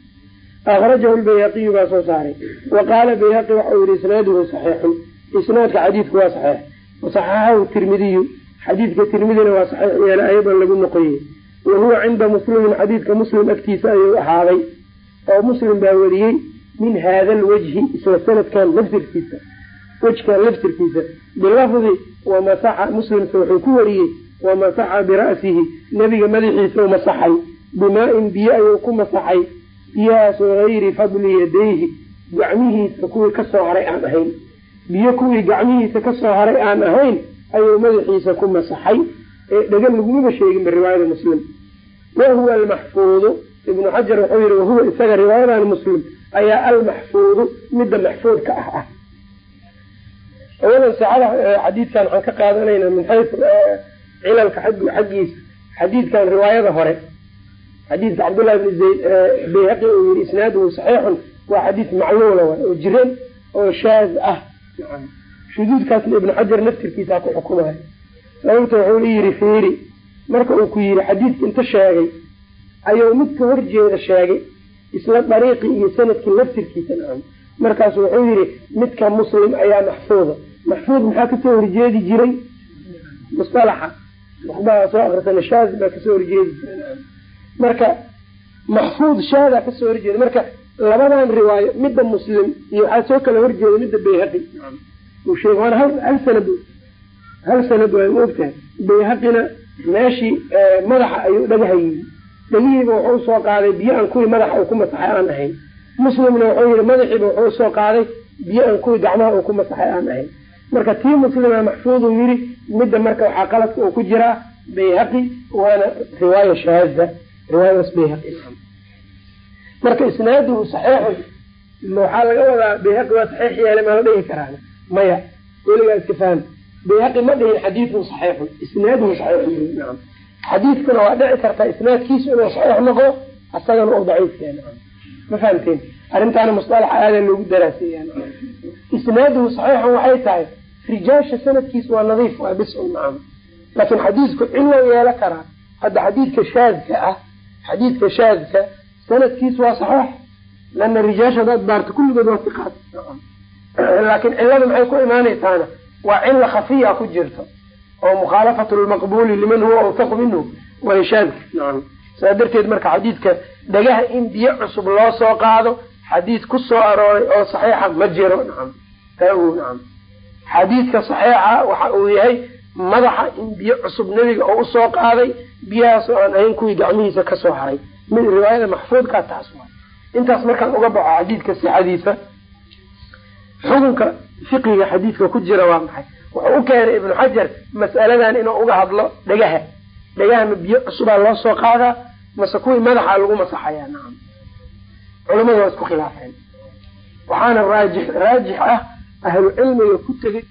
akrajahu lbayhaqiyu baa soo saaray. Wa qaala bayhaqi waxa uu yihi isnaaduhu saxiixun. Isnaadka xadiidku waa saxiix. Wasaxaxahu tirmidiyu xadiidka tirmidina waa saxiix yeela ayadan lagu noqoyey wa huwa cinda muslimin xadiidka muslim agtiisa ayuu ahaaday. Oo muslim baa wariyey min haada alwajhi isla sanadkan laftirkiisa wejkan laftirkiisa. Bilafdi wamasaxa muslimka wuxuu ku wariyey wamasaxa bira'sihi nebiga madaxiisa u masaxay. Bimaa-in biyo ayuu ku masaxay. Biyahaasoo hayri fadli yadayhi. Gacmihiisa kuwii ka soo haray aan ahayn. Biyo kuwii gacmihiisa ka soo haray aan ahayn ayuu madaxiisa ku masaxay. Ee dhegan lagumaba sheeginba riwaayada muslim. Wahuwa almaxfuudu. Ibnu xajar wuxuu yihi wahuwa isaga riwaayadan muslim ayaa almaxfuudu midda maxfuudka ah ah. Awalan sixada xadiidkan waxaan ka qaadanayna min xayu cilalka xaggiisa xadiidkan riwaayada hore xadiidka cabdullahi bni zayd bayhaqi uu yihi isnaaduhu saxiixun waa xadiis macluula waay oo jiran oo shaaz ah. Shuduudkaasna ibnu xajar naftirkiisa ku xukumayo sababta wuxuu yihi fiiri. Marka uu ku yihi xadiidka inta sheegay ayuu midka horjeeda sheegay isla dariiqii iyo sannadkii laftirkiisa nacam markaasu wuxuu yihi midka muslim ayaa maxfuuda. Maxfuud maxaa ka soo horjeedi jiray? Musalaxa waxbaa soo akrisana shaaz baa ka soo horjeedi. Marka maxfuud shaada ka soo horjeeda marka labadan riwaayo midda muslim iyo waxaa soo kala horjeeda midda bayhaqi. Waana hal sanad hal sanad waa ma ogtahay. Bayhaqina meeshii madaxa ayuu dhagaha yimi dhagihiiba wuxuu soo qaaday biyo aan kuwii madaxa uu ku masaxay aan ahayn muslimna wuxuu yihi madaxiiba wuxuu soo qaaday biyo aan kuwii gacmaha uu ku masaxay aan ahayn marka tii muslima maxfuud uu yiri midda marka waxaa qaladka uu ku jiraa bayhaqi waana riwaaya shaaza riwaayadaas bayhaqi. Marka isnaaduhu saxiixun waxaa laga wadaa? Bayhaqi waa saxiix yeelay ma la dhihi karaa maya weligaa iska faham. Bayhaqi ma dhihin xadiidun saxiixun isnaaduhu nacam xadiidkuna waa dhici kartaa isnaadkiisu inuu saxiix noqdo asagana uu daciif yahay. Ma fahamteen? Arrintaana musalaxa aadaa loogu daraaseeya isnaaduhu saxiixun waxay tahay rijaasha sanadkiisu waa nadiif waa bis un nacam laakiin xadiidku cillow yeelo karaa hadda xadiidka shaadka ah xadiidka shaadka sanadkiisu waa saxiix. Lana rijaasha hadaad baarto kulligood waa siqaad laakiin cillada maxay ku imaanaysaana? Waa cilla khafiya ku jirto oo mukhaalafatu lmaqbuuli liman huwa awtaqu minhu way shaadka. Nacam saa darteed marka xadiidka dhagaha in biyo cusub loo soo qaado xadiid ku soo arooray oo saxiixa ma jiro. Nacam taagu nacam xadiidka saxiixa waxa uu yahay madaxa in biyo cusub nebiga oo u soo qaaday biyahaas oo aan ahayn kuwii gacmihiisa ka soo haray. Mid riwaayada maxfuudkaa taas waa. Intaas markaan uga baxo xadiidka sixadiisa xukunka fiqiga xadiidka ku jira waa maxay? Wuxuu u keenay ibnu xajar mas'aladan inuu uga hadlo dhagaha. Dhagaha biyo cusubaa loo soo qaadaa mase kuwii madaxa lagu masaxayaa nacam culamadu waa isku khilaafeen. Waxaana raajix raajix ah ahlu cilmiga ku tegay